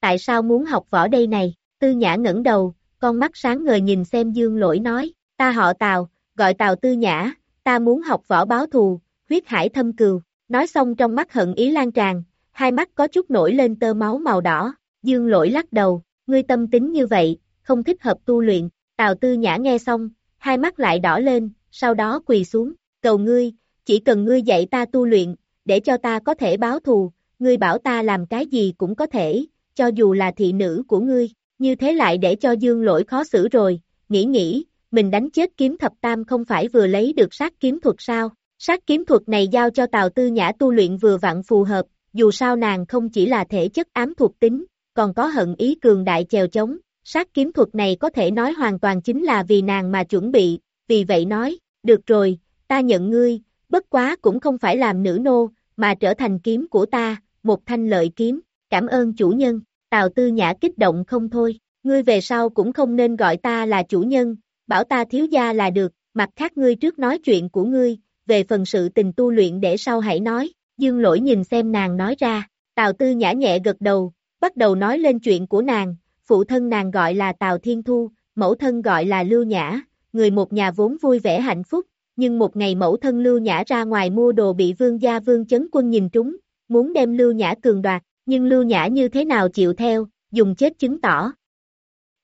Speaker 2: Tại sao muốn học võ đây này? Tư nhã ngẩng đầu, con mắt sáng ngời nhìn xem dương lỗi nói, ta họ Tào, gọi Tào tư nhã, ta muốn học võ báo thù, huyết hải thâm cừu, nói xong trong mắt hận ý lan tràn, hai mắt có chút nổi lên tơ máu màu đỏ, dương lỗi lắc đầu, ngươi tâm tính như vậy, không thích hợp tu luyện, Tào tư nhã nghe xong, hai mắt lại đỏ lên, sau đó quỳ xuống, cầu ngươi, chỉ cần ngươi dạy ta tu luyện, để cho ta có thể báo thù, ngươi bảo ta làm cái gì cũng có thể, cho dù là thị nữ của ngươi, như thế lại để cho dương lỗi khó xử rồi, nghĩ nghĩ, mình đánh chết kiếm thập tam không phải vừa lấy được sát kiếm thuật sao, sát kiếm thuật này giao cho Tào Tư Nhã tu luyện vừa vặn phù hợp, dù sao nàng không chỉ là thể chất ám thuộc tính, còn có hận ý cường đại chèo chống, sát kiếm thuật này có thể nói hoàn toàn chính là vì nàng mà chuẩn bị, vì vậy nói, được rồi, ta nhận ngươi, bất quá cũng không phải làm nữ nô, mà trở thành kiếm của ta, một thanh lợi kiếm, cảm ơn chủ nhân, Tào Tư Nhã kích động không thôi, ngươi về sau cũng không nên gọi ta là chủ nhân, bảo ta thiếu gia là được, mặt khác ngươi trước nói chuyện của ngươi, về phần sự tình tu luyện để sau hãy nói, dương lỗi nhìn xem nàng nói ra, Tào Tư Nhã nhẹ gật đầu, bắt đầu nói lên chuyện của nàng, phụ thân nàng gọi là Tào Thiên Thu, mẫu thân gọi là Lưu Nhã, người một nhà vốn vui vẻ hạnh phúc, nhưng một ngày mẫu thân Lưu Nhã ra ngoài mua đồ bị vương gia vương chấn quân nhìn trúng, muốn đem Lưu Nhã cường đoạt, nhưng Lưu Nhã như thế nào chịu theo, dùng chết chứng tỏ.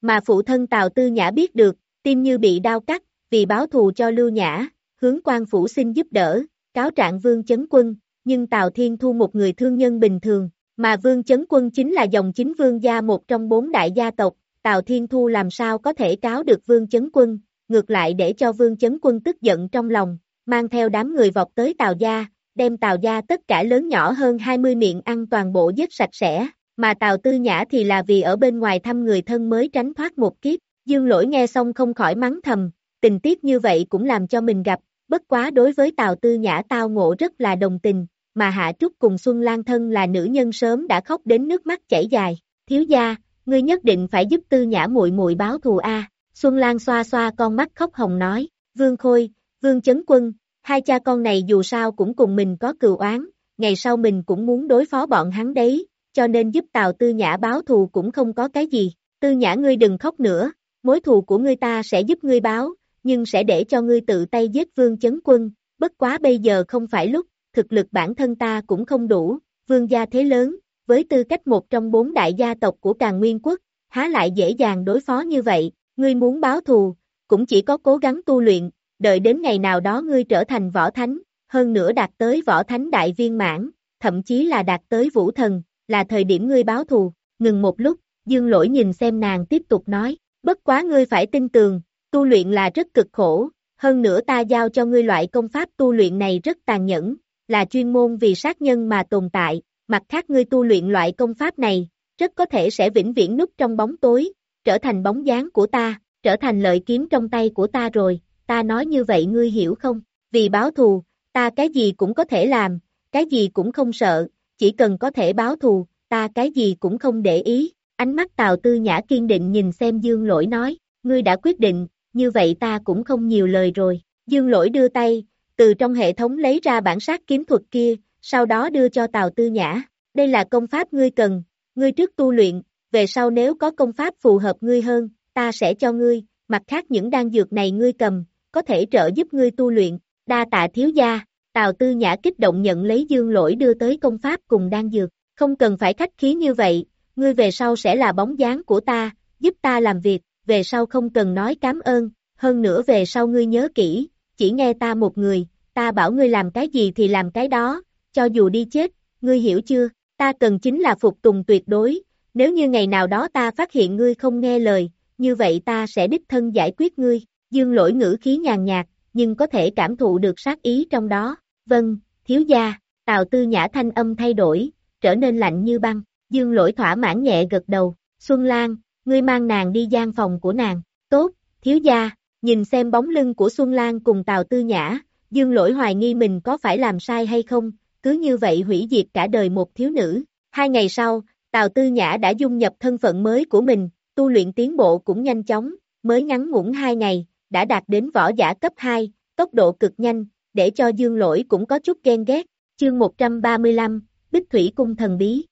Speaker 2: Mà phụ thân Tào Tư Nhã biết được, tim như bị đau cắt, vì báo thù cho Lưu Nhã, hướng quan phủ xin giúp đỡ, cáo trạng vương chấn quân, nhưng Tào Thiên Thu một người thương nhân bình thường, mà vương chấn quân chính là dòng chính vương gia một trong bốn đại gia tộc, Tào Thiên Thu làm sao có thể cáo được vương chấn quân, ngược lại để cho vương chấn quân tức giận trong lòng, mang theo đám người vọt tới Tào gia, đem Tào gia tất cả lớn nhỏ hơn 20 miệng ăn toàn bộ giết sạch sẽ, mà Tào Tư Nhã thì là vì ở bên ngoài thăm người thân mới tránh thoát một kiếp, dương lỗi nghe xong không khỏi mắng thầm, tình tiết như vậy cũng làm cho mình gặp, bất quá đối với Tào Tư Nhã tao ngộ rất là đồng tình, mà Hạ Trúc cùng Xuân Lan thân là nữ nhân sớm đã khóc đến nước mắt chảy dài, thiếu gia, ngươi nhất định phải giúp Tư Nhã muội muội báo thù a. Xuân Lan xoa xoa con mắt khóc hồng nói, Vương Khôi, Vương Chấn Quân, hai cha con này dù sao cũng cùng mình có cừu oán, ngày sau mình cũng muốn đối phó bọn hắn đấy, cho nên giúp Tào Tư Nhã báo thù cũng không có cái gì, Tư Nhã ngươi đừng khóc nữa, mối thù của ngươi ta sẽ giúp ngươi báo, nhưng sẽ để cho ngươi tự tay giết Vương Chấn Quân, bất quá bây giờ không phải lúc, thực lực bản thân ta cũng không đủ, Vương gia thế lớn, với tư cách một trong bốn đại gia tộc của Càng Nguyên Quốc, há lại dễ dàng đối phó như vậy, ngươi muốn báo thù, cũng chỉ có cố gắng tu luyện, đợi đến ngày nào đó ngươi trở thành võ thánh, hơn nữa đạt tới võ thánh đại viên mãn, thậm chí là đạt tới vũ thần, là thời điểm ngươi báo thù, ngừng một lúc, dương lỗi nhìn xem nàng tiếp tục nói, bất quá ngươi phải tin tường, tu luyện là rất cực khổ, hơn nữa ta giao cho ngươi loại công pháp tu luyện này rất tàn nhẫn, là chuyên môn vì sát nhân mà tồn tại, mặt khác ngươi tu luyện loại công pháp này, rất có thể sẽ vĩnh viễn núp trong bóng tối, trở thành bóng dáng của ta, trở thành lợi kiếm trong tay của ta rồi, ta nói như vậy ngươi hiểu không? Vì báo thù, ta cái gì cũng có thể làm, cái gì cũng không sợ, chỉ cần có thể báo thù, ta cái gì cũng không để ý. Ánh mắt Tào Tư Nhã kiên định nhìn xem Dương Lỗi nói, ngươi đã quyết định, như vậy ta cũng không nhiều lời rồi. Dương Lỗi đưa tay, từ trong hệ thống lấy ra bản sát kiếm thuật kia, sau đó đưa cho Tào Tư Nhã. Đây là công pháp ngươi cần, ngươi trước tu luyện, về sau nếu có công pháp phù hợp ngươi hơn, ta sẽ cho ngươi, mặt khác những đan dược này ngươi cầm, có thể trợ giúp ngươi tu luyện, đa tạ thiếu gia, Tào Tư Nhã kích động nhận lấy dương lỗi đưa tới công pháp cùng đan dược, không cần phải khách khí như vậy, ngươi về sau sẽ là bóng dáng của ta, giúp ta làm việc, về sau không cần nói cảm ơn, hơn nữa về sau ngươi nhớ kỹ, chỉ nghe ta một người, ta bảo ngươi làm cái gì thì làm cái đó, cho dù đi chết, ngươi hiểu chưa, ta cần chính là phục tùng tuyệt đối, nếu như ngày nào đó ta phát hiện ngươi không nghe lời, như vậy ta sẽ đích thân giải quyết ngươi, dương lỗi ngữ khí nhàn nhạt, nhưng có thể cảm thụ được sát ý trong đó, vâng, thiếu gia, tào tư nhã thanh âm thay đổi, trở nên lạnh như băng, dương lỗi thỏa mãn nhẹ gật đầu, Xuân Lan, ngươi mang nàng đi gian phòng của nàng, tốt, thiếu gia, nhìn xem bóng lưng của Xuân Lan cùng tào tư nhã, dương lỗi hoài nghi mình có phải làm sai hay không, cứ như vậy hủy diệt cả đời một thiếu nữ, hai ngày sau, Tào Tư Nhã đã dung nhập thân phận mới của mình, tu luyện tiến bộ cũng nhanh chóng, mới ngắn ngủn hai ngày, đã đạt đến võ giả cấp 2, tốc độ cực nhanh, để cho Dương Lỗi cũng có chút ghen ghét. Chương 135, Bích Thủy Cung Thần Bí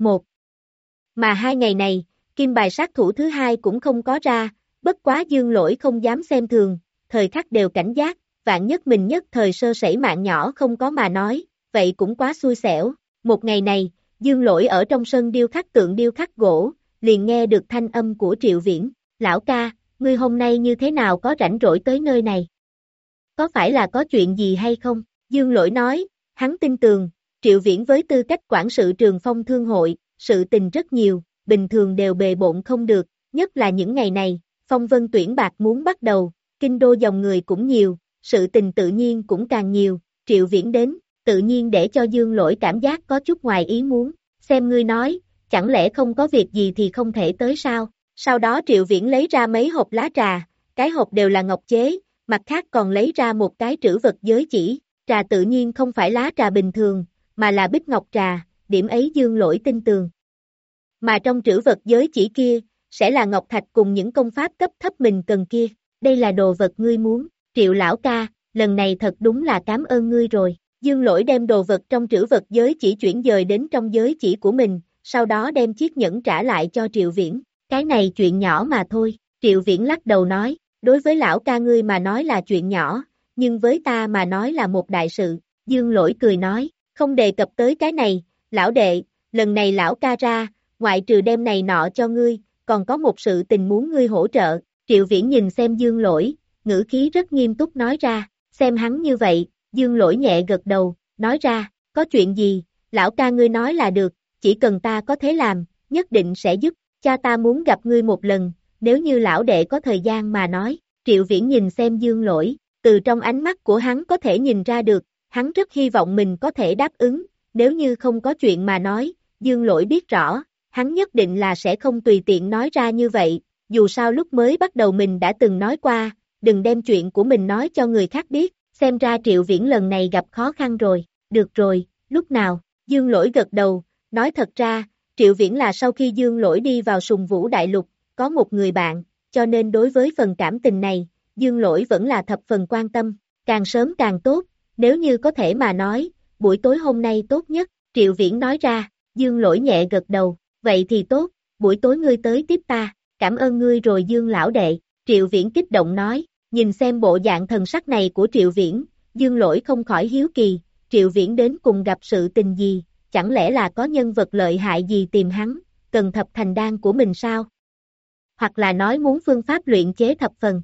Speaker 2: một Mà hai ngày này, kim bài sát thủ thứ hai cũng không có ra, bất quá Dương Lỗi không dám xem thường, thời khắc đều cảnh giác, vạn nhất mình nhất thời sơ sẩy mạng nhỏ không có mà nói, vậy cũng quá xui xẻo. Một ngày này, Dương Lỗi ở trong sân điêu khắc tượng điêu khắc gỗ, liền nghe được thanh âm của Triệu Viễn, lão ca, ngươi hôm nay như thế nào có rảnh rỗi tới nơi này? Có phải là có chuyện gì hay không? Dương Lỗi nói, hắn tin tường, Triệu Viễn với tư cách quản sự trường phong thương hội, sự tình rất nhiều, bình thường đều bề bộn không được, nhất là những ngày này, phong vân tuyển bạc muốn bắt đầu, kinh đô dòng người cũng nhiều, sự tình tự nhiên cũng càng nhiều, Triệu Viễn đến, tự nhiên để cho Dương Lỗi cảm giác có chút ngoài ý muốn, xem ngươi nói, chẳng lẽ không có việc gì thì không thể tới sao, sau đó Triệu Viễn lấy ra mấy hộp lá trà, cái hộp đều là ngọc chế, mặt khác còn lấy ra một cái trữ vật giới chỉ, trà tự nhiên không phải lá trà bình thường, mà là bích ngọc trà, điểm ấy Dương Lỗi tin tường. Mà trong trữ vật giới chỉ kia, sẽ là ngọc thạch cùng những công pháp cấp thấp mình cần kia, đây là đồ vật ngươi muốn, Triệu lão ca, lần này thật đúng là cảm ơn ngươi rồi. Dương lỗi đem đồ vật trong trữ vật giới chỉ chuyển dời đến trong giới chỉ của mình, sau đó đem chiếc nhẫn trả lại cho Triệu Viễn. Cái này chuyện nhỏ mà thôi, Triệu Viễn lắc đầu nói, đối với lão ca ngươi mà nói là chuyện nhỏ, nhưng với ta mà nói là một đại sự. Dương lỗi cười nói, không đề cập tới cái này, lão đệ, lần này lão ca ra, ngoại trừ đem này nọ cho ngươi, còn có một sự tình muốn ngươi hỗ trợ. Triệu Viễn nhìn xem Dương lỗi, ngữ khí rất nghiêm túc nói ra, xem hắn như vậy, Dương lỗi nhẹ gật đầu, nói ra, có chuyện gì, lão ca ngươi nói là được, chỉ cần ta có thể làm, nhất định sẽ giúp, cha ta muốn gặp ngươi một lần, nếu như lão đệ có thời gian mà nói, triệu viễn nhìn xem dương lỗi, từ trong ánh mắt của hắn có thể nhìn ra được, hắn rất hy vọng mình có thể đáp ứng, nếu như không có chuyện mà nói, dương lỗi biết rõ, hắn nhất định là sẽ không tùy tiện nói ra như vậy, dù sao lúc mới bắt đầu mình đã từng nói qua, đừng đem chuyện của mình nói cho người khác biết, xem ra triệu viễn lần này gặp khó khăn rồi, được rồi, lúc nào, dương lỗi gật đầu, nói thật ra, triệu viễn là sau khi dương lỗi đi vào sùng vũ đại lục, có một người bạn, cho nên đối với phần cảm tình này, dương lỗi vẫn là thập phần quan tâm, càng sớm càng tốt, nếu như có thể mà nói, buổi tối hôm nay tốt nhất, triệu viễn nói ra, dương lỗi nhẹ gật đầu, vậy thì tốt, buổi tối ngươi tới tiếp ta, cảm ơn ngươi rồi dương lão đệ, triệu viễn kích động nói, Nhìn xem bộ dạng thần sắc này của Triệu Viễn, Dương Lỗi không khỏi hiếu kỳ, Triệu Viễn đến cùng gặp sự tình gì, chẳng lẽ là có nhân vật lợi hại gì tìm hắn, cần thập thành đan của mình sao? Hoặc là nói muốn phương pháp luyện chế thập phần.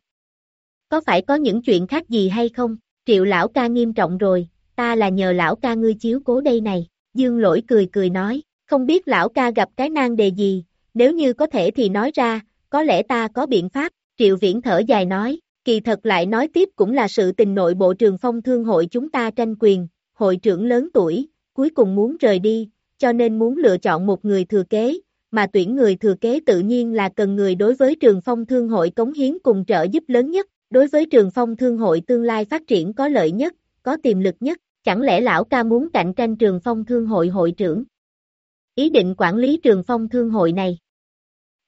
Speaker 2: Có phải có những chuyện khác gì hay không? Triệu lão ca nghiêm trọng rồi, ta là nhờ lão ca ngươi chiếu cố đây này. Dương lỗi cười cười nói, không biết lão ca gặp cái nan đề gì, nếu như có thể thì nói ra, có lẽ ta có biện pháp. Triệu viễn thở dài nói, Kỳ thật lại nói tiếp cũng là sự tình nội bộ trường phong thương hội chúng ta tranh quyền, hội trưởng lớn tuổi, cuối cùng muốn rời đi, cho nên muốn lựa chọn một người thừa kế, mà tuyển người thừa kế tự nhiên là cần người đối với trường phong thương hội cống hiến cùng trợ giúp lớn nhất, đối với trường phong thương hội tương lai phát triển có lợi nhất, có tiềm lực nhất, chẳng lẽ lão ca muốn cạnh tranh trường phong thương hội hội trưởng? Ý định quản lý trường phong thương hội này.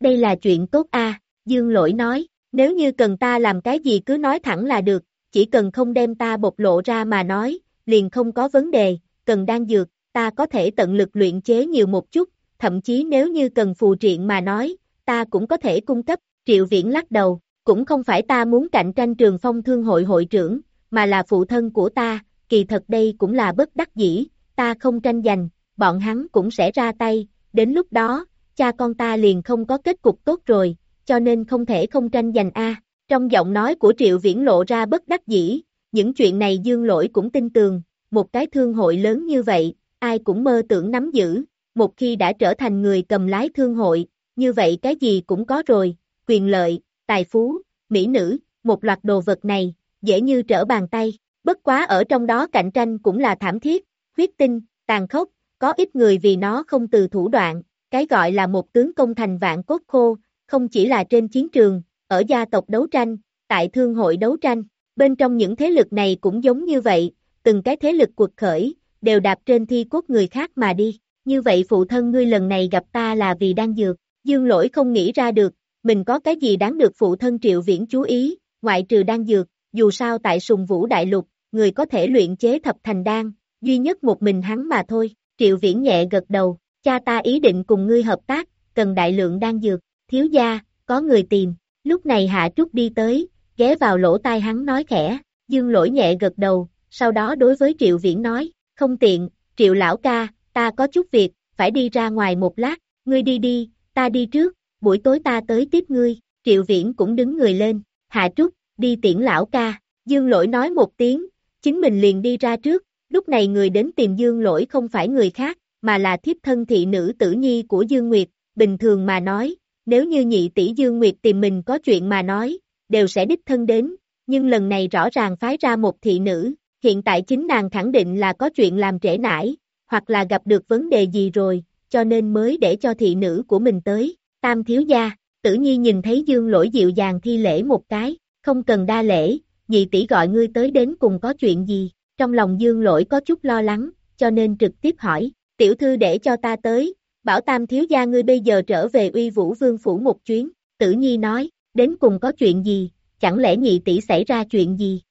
Speaker 2: Đây là chuyện tốt a Dương Lỗi nói, nếu như cần ta làm cái gì cứ nói thẳng là được, chỉ cần không đem ta bộc lộ ra mà nói, liền không có vấn đề, cần đang dược, ta có thể tận lực luyện chế nhiều một chút, thậm chí nếu như cần phù triện mà nói, ta cũng có thể cung cấp, triệu viễn lắc đầu, cũng không phải ta muốn cạnh tranh trường phong thương hội hội trưởng, mà là phụ thân của ta, kỳ thật đây cũng là bất đắc dĩ, ta không tranh giành, bọn hắn cũng sẽ ra tay, đến lúc đó, cha con ta liền không có kết cục tốt rồi, cho nên không thể không tranh giành A. Trong giọng nói của Triệu Viễn lộ ra bất đắc dĩ, những chuyện này dương lỗi cũng tin tường, một cái thương hội lớn như vậy, ai cũng mơ tưởng nắm giữ, một khi đã trở thành người cầm lái thương hội, như vậy cái gì cũng có rồi, quyền lợi, tài phú, mỹ nữ, một loạt đồ vật này, dễ như trở bàn tay, bất quá ở trong đó cạnh tranh cũng là thảm thiết, huyết tinh, tàn khốc, có ít người vì nó không từ thủ đoạn, cái gọi là một tướng công thành vạn cốt khô, không chỉ là trên chiến trường, ở gia tộc đấu tranh, tại thương hội đấu tranh, bên trong những thế lực này cũng giống như vậy, từng cái thế lực cuộc khởi, đều đạp trên thi cốt người khác mà đi. Như vậy phụ thân ngươi lần này gặp ta là vì đang dược, dương lỗi không nghĩ ra được, mình có cái gì đáng được phụ thân triệu viễn chú ý, ngoại trừ đan dược, dù sao tại sùng vũ đại lục, người có thể luyện chế thập thành đan, duy nhất một mình hắn mà thôi, triệu viễn nhẹ gật đầu, cha ta ý định cùng ngươi hợp tác, cần đại lượng đan dược, thiếu gia, có người tìm, lúc này Hạ Trúc đi tới, ghé vào lỗ tai hắn nói khẽ, dương lỗi nhẹ gật đầu, sau đó đối với Triệu Viễn nói, không tiện, Triệu lão ca, ta có chút việc, phải đi ra ngoài một lát, ngươi đi đi, ta đi trước, buổi tối ta tới tiếp ngươi, Triệu Viễn cũng đứng người lên, Hạ Trúc, đi tiễn lão ca, Dương Lỗi nói một tiếng, chính mình liền đi ra trước, lúc này người đến tìm Dương Lỗi không phải người khác, mà là thiếp thân thị nữ tử nhi của Dương Nguyệt, bình thường mà nói, nếu như nhị tỷ Dương Nguyệt tìm mình có chuyện mà nói, đều sẽ đích thân đến, nhưng lần này rõ ràng phái ra một thị nữ, hiện tại chính nàng khẳng định là có chuyện làm trễ nải, hoặc là gặp được vấn đề gì rồi, cho nên mới để cho thị nữ của mình tới, tam thiếu gia, tử nhi nhìn thấy dương lỗi dịu dàng thi lễ một cái, không cần đa lễ, nhị tỷ gọi ngươi tới đến cùng có chuyện gì, trong lòng dương lỗi có chút lo lắng, cho nên trực tiếp hỏi, tiểu thư để cho ta tới, bảo tam thiếu gia ngươi bây giờ trở về uy vũ vương phủ một chuyến, tử nhi nói, đến cùng có chuyện gì, chẳng lẽ nhị tỷ xảy ra chuyện gì?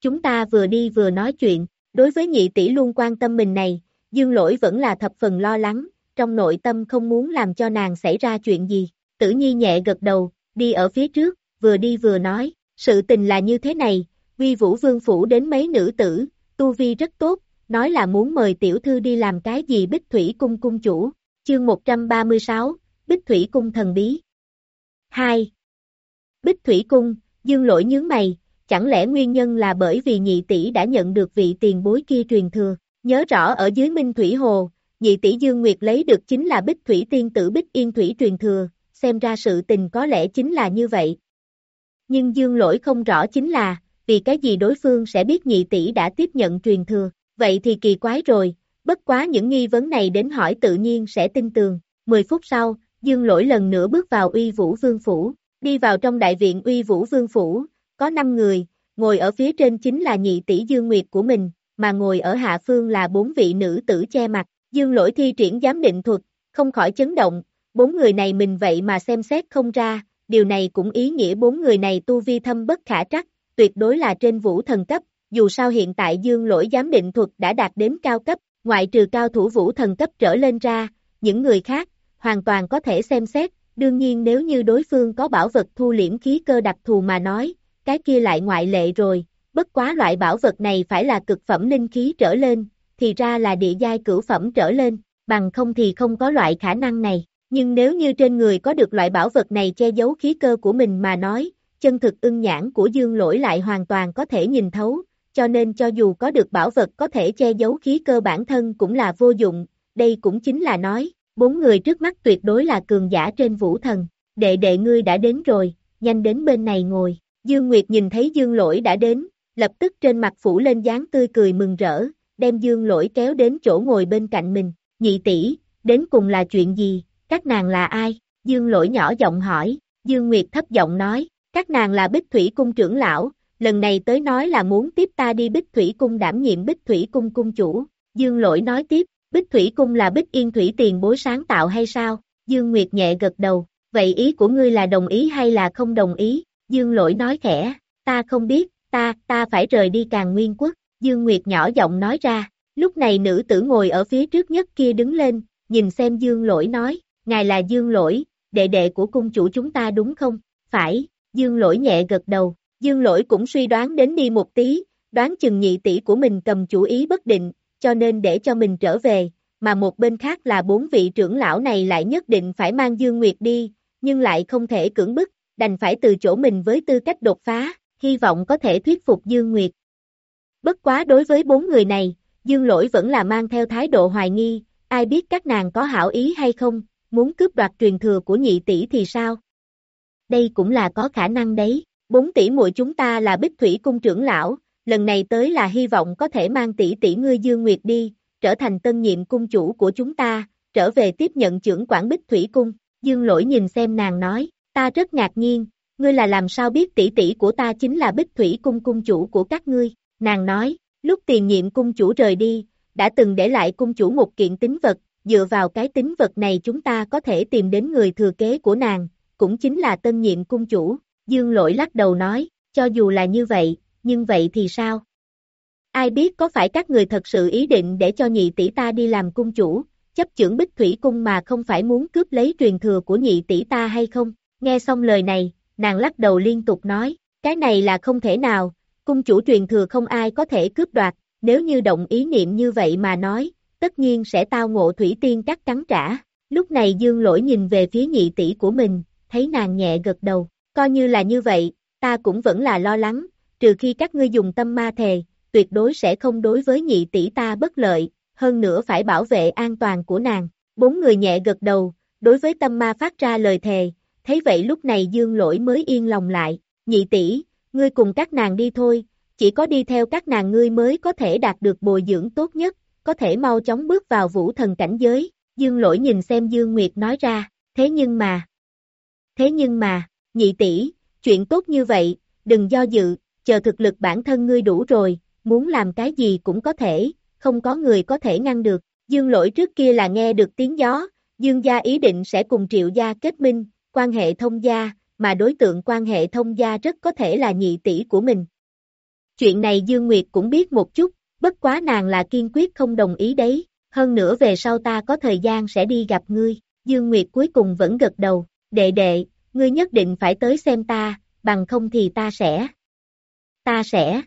Speaker 2: Chúng ta vừa đi vừa nói chuyện, đối với nhị tỷ luôn quan tâm mình này, dương lỗi vẫn là thập phần lo lắng, trong nội tâm không muốn làm cho nàng xảy ra chuyện gì, tử nhi nhẹ gật đầu, đi ở phía trước, vừa đi vừa nói, sự tình là như thế này, vi vũ vương phủ đến mấy nữ tử, tu vi rất tốt, nói là muốn mời tiểu thư đi làm cái gì bích thủy cung cung chủ, chương 136, bích thủy cung thần bí. 2. Bích thủy cung, dương lỗi nhướng mày, chẳng lẽ nguyên nhân là bởi vì nhị tỷ đã nhận được vị tiền bối kia truyền thừa, nhớ rõ ở dưới Minh Thủy Hồ, nhị tỷ Dương Nguyệt lấy được chính là Bích Thủy Tiên Tử Bích Yên Thủy truyền thừa, xem ra sự tình có lẽ chính là như vậy. Nhưng Dương lỗi không rõ chính là, vì cái gì đối phương sẽ biết nhị tỷ đã tiếp nhận truyền thừa, vậy thì kỳ quái rồi, bất quá những nghi vấn này đến hỏi tự nhiên sẽ tin tường. 10 phút sau, Dương lỗi lần nữa bước vào uy vũ vương phủ, đi vào trong đại viện uy vũ vương phủ, có 5 người, ngồi ở phía trên chính là nhị tỷ Dương Nguyệt của mình, mà ngồi ở hạ phương là bốn vị nữ tử che mặt, Dương lỗi thi triển giám định thuật, không khỏi chấn động, bốn người này mình vậy mà xem xét không ra, điều này cũng ý nghĩa bốn người này tu vi thâm bất khả trắc, tuyệt đối là trên vũ thần cấp, dù sao hiện tại dương lỗi giám định thuật đã đạt đến cao cấp, ngoại trừ cao thủ vũ thần cấp trở lên ra, những người khác, hoàn toàn có thể xem xét, đương nhiên nếu như đối phương có bảo vật thu liễm khí cơ đặc thù mà nói, cái kia lại ngoại lệ rồi, bất quá loại bảo vật này phải là cực phẩm linh khí trở lên, thì ra là địa giai cửu phẩm trở lên, bằng không thì không có loại khả năng này. Nhưng nếu như trên người có được loại bảo vật này che giấu khí cơ của mình mà nói, chân thực ưng nhãn của dương lỗi lại hoàn toàn có thể nhìn thấu, cho nên cho dù có được bảo vật có thể che giấu khí cơ bản thân cũng là vô dụng, đây cũng chính là nói, bốn người trước mắt tuyệt đối là cường giả trên vũ thần, đệ đệ ngươi đã đến rồi, nhanh đến bên này ngồi, Dương Nguyệt nhìn thấy Dương lỗi đã đến, lập tức trên mặt phủ lên dáng tươi cười mừng rỡ, đem Dương lỗi kéo đến chỗ ngồi bên cạnh mình, nhị tỷ, đến cùng là chuyện gì, các nàng là ai? Dương lỗi nhỏ giọng hỏi, Dương Nguyệt thấp giọng nói, các nàng là Bích Thủy Cung trưởng lão, lần này tới nói là muốn tiếp ta đi Bích Thủy Cung đảm nhiệm Bích Thủy Cung cung chủ. Dương lỗi nói tiếp, Bích Thủy Cung là Bích Yên Thủy tiền bối sáng tạo hay sao? Dương Nguyệt nhẹ gật đầu, vậy ý của ngươi là đồng ý hay là không đồng ý? Dương lỗi nói khẽ, ta không biết, ta, ta phải rời đi càng nguyên quốc. Dương Nguyệt nhỏ giọng nói ra, lúc này nữ tử ngồi ở phía trước nhất kia đứng lên, nhìn xem Dương lỗi nói, ngài là Dương lỗi, đệ đệ của cung chủ chúng ta đúng không? Phải, Dương lỗi nhẹ gật đầu, Dương lỗi cũng suy đoán đến đi một tí, đoán chừng nhị tỷ của mình cầm chủ ý bất định, cho nên để cho mình trở về, mà một bên khác là bốn vị trưởng lão này lại nhất định phải mang Dương Nguyệt đi, nhưng lại không thể cưỡng bức, đành phải từ chỗ mình với tư cách đột phá, hy vọng có thể thuyết phục Dương Nguyệt. Bất quá đối với bốn người này, Dương Lỗi vẫn là mang theo thái độ hoài nghi, ai biết các nàng có hảo ý hay không, muốn cướp đoạt truyền thừa của nhị tỷ thì sao? Đây cũng là có khả năng đấy, bốn tỷ muội chúng ta là bích thủy cung trưởng lão, lần này tới là hy vọng có thể mang tỷ tỷ ngươi Dương Nguyệt đi, trở thành tân nhiệm cung chủ của chúng ta, trở về tiếp nhận trưởng quản bích thủy cung, Dương Lỗi nhìn xem nàng nói, ta rất ngạc nhiên, ngươi là làm sao biết tỷ tỷ của ta chính là bích thủy cung cung chủ của các ngươi, nàng nói, lúc tiền nhiệm cung chủ rời đi, đã từng để lại cung chủ một kiện tính vật, dựa vào cái tính vật này chúng ta có thể tìm đến người thừa kế của nàng, cũng chính là tân nhiệm cung chủ, dương lỗi lắc đầu nói, cho dù là như vậy, nhưng vậy thì sao? Ai biết có phải các người thật sự ý định để cho nhị tỷ ta đi làm cung chủ, chấp trưởng bích thủy cung mà không phải muốn cướp lấy truyền thừa của nhị tỷ ta hay không? Nghe xong lời này, nàng lắc đầu liên tục nói, cái này là không thể nào, cung chủ truyền thừa không ai có thể cướp đoạt, nếu như động ý niệm như vậy mà nói, tất nhiên sẽ tao ngộ thủy tiên cắt trắng trả. Lúc này dương lỗi nhìn về phía nhị tỷ của mình, thấy nàng nhẹ gật đầu, coi như là như vậy, ta cũng vẫn là lo lắng, trừ khi các ngươi dùng tâm ma thề, tuyệt đối sẽ không đối với nhị tỷ ta bất lợi, hơn nữa phải bảo vệ an toàn của nàng. Bốn người nhẹ gật đầu, đối với tâm ma phát ra lời thề, thấy vậy lúc này dương lỗi mới yên lòng lại, nhị tỷ, ngươi cùng các nàng đi thôi, chỉ có đi theo các nàng ngươi mới có thể đạt được bồi dưỡng tốt nhất, có thể mau chóng bước vào vũ thần cảnh giới, dương lỗi nhìn xem dương nguyệt nói ra, thế nhưng mà, thế nhưng mà, nhị tỷ, chuyện tốt như vậy, đừng do dự, chờ thực lực bản thân ngươi đủ rồi, muốn làm cái gì cũng có thể, không có người có thể ngăn được, dương lỗi trước kia là nghe được tiếng gió, dương gia ý định sẽ cùng triệu gia kết minh, quan hệ thông gia, mà đối tượng quan hệ thông gia rất có thể là nhị tỷ của mình. Chuyện này Dương Nguyệt cũng biết một chút, bất quá nàng là kiên quyết không đồng ý đấy, hơn nữa về sau ta có thời gian sẽ đi gặp ngươi, Dương Nguyệt cuối cùng vẫn gật đầu, đệ đệ, ngươi nhất định phải tới xem ta, bằng không thì ta sẽ. Ta sẽ.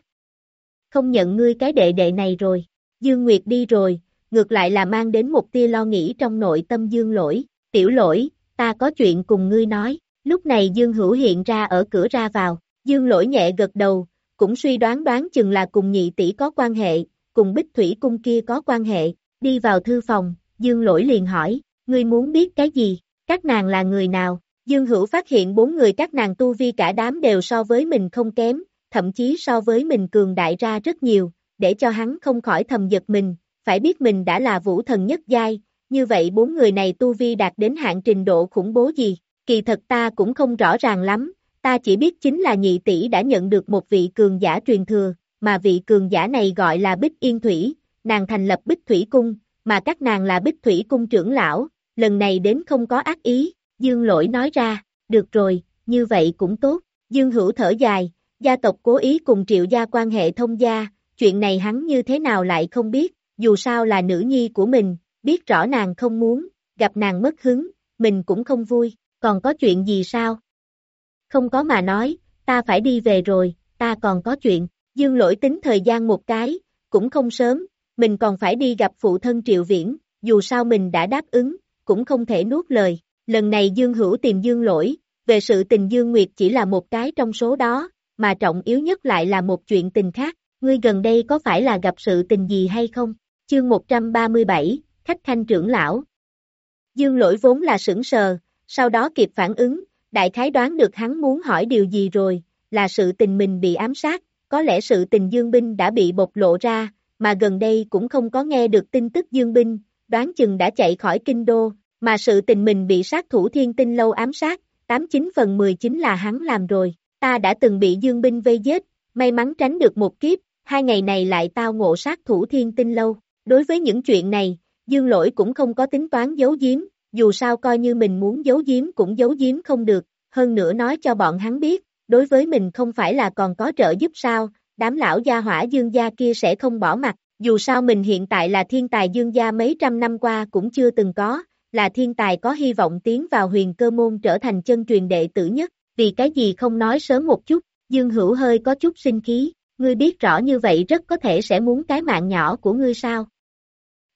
Speaker 2: Không nhận ngươi cái đệ đệ này rồi, Dương Nguyệt đi rồi, ngược lại là mang đến một tia lo nghĩ trong nội tâm Dương lỗi, tiểu lỗi, ta có chuyện cùng ngươi nói, lúc này Dương Hữu hiện ra ở cửa ra vào, Dương lỗi nhẹ gật đầu, cũng suy đoán đoán chừng là cùng nhị tỷ có quan hệ, cùng bích thủy cung kia có quan hệ, đi vào thư phòng, Dương lỗi liền hỏi, ngươi muốn biết cái gì, các nàng là người nào, Dương Hữu phát hiện bốn người các nàng tu vi cả đám đều so với mình không kém, thậm chí so với mình cường đại ra rất nhiều, để cho hắn không khỏi thầm giật mình, phải biết mình đã là vũ thần nhất giai, như vậy bốn người này tu vi đạt đến hạn trình độ khủng bố gì, kỳ thật ta cũng không rõ ràng lắm, ta chỉ biết chính là nhị tỷ đã nhận được một vị cường giả truyền thừa, mà vị cường giả này gọi là Bích Yên Thủy, nàng thành lập Bích Thủy Cung, mà các nàng là Bích Thủy Cung trưởng lão, lần này đến không có ác ý, Dương Lỗi nói ra, được rồi, như vậy cũng tốt, Dương Hữu thở dài, gia tộc cố ý cùng triệu gia quan hệ thông gia, chuyện này hắn như thế nào lại không biết, dù sao là nữ nhi của mình, biết rõ nàng không muốn, gặp nàng mất hứng, mình cũng không vui, còn có chuyện gì sao? Không có mà nói, ta phải đi về rồi, ta còn có chuyện, dương lỗi tính thời gian một cái, cũng không sớm, mình còn phải đi gặp phụ thân triệu viễn, dù sao mình đã đáp ứng, cũng không thể nuốt lời, lần này dương hữu tìm dương lỗi, về sự tình dương nguyệt chỉ là một cái trong số đó, mà trọng yếu nhất lại là một chuyện tình khác, ngươi gần đây có phải là gặp sự tình gì hay không? Chương 137, khách khanh trưởng lão. Dương lỗi vốn là sững sờ, sau đó kịp phản ứng, đại khái đoán được hắn muốn hỏi điều gì rồi, là sự tình mình bị ám sát, có lẽ sự tình Dương Binh đã bị bộc lộ ra, mà gần đây cũng không có nghe được tin tức Dương Binh, đoán chừng đã chạy khỏi kinh đô, mà sự tình mình bị sát thủ thiên tinh lâu ám sát, 89 phần 19 là hắn làm rồi, ta đã từng bị dương binh vây giết, may mắn tránh được một kiếp, hai ngày này lại tao ngộ sát thủ thiên tinh lâu, đối với những chuyện này, dương lỗi cũng không có tính toán giấu giếm, dù sao coi như mình muốn giấu giếm cũng giấu giếm không được, hơn nữa nói cho bọn hắn biết, đối với mình không phải là còn có trợ giúp sao, đám lão gia hỏa dương gia kia sẽ không bỏ mặt, dù sao mình hiện tại là thiên tài dương gia mấy trăm năm qua cũng chưa từng có, là thiên tài có hy vọng tiến vào huyền cơ môn trở thành chân truyền đệ tử nhất, vì cái gì không nói sớm một chút, dương hữu hơi có chút sinh khí, ngươi biết rõ như vậy rất có thể sẽ muốn cái mạng nhỏ của ngươi sao?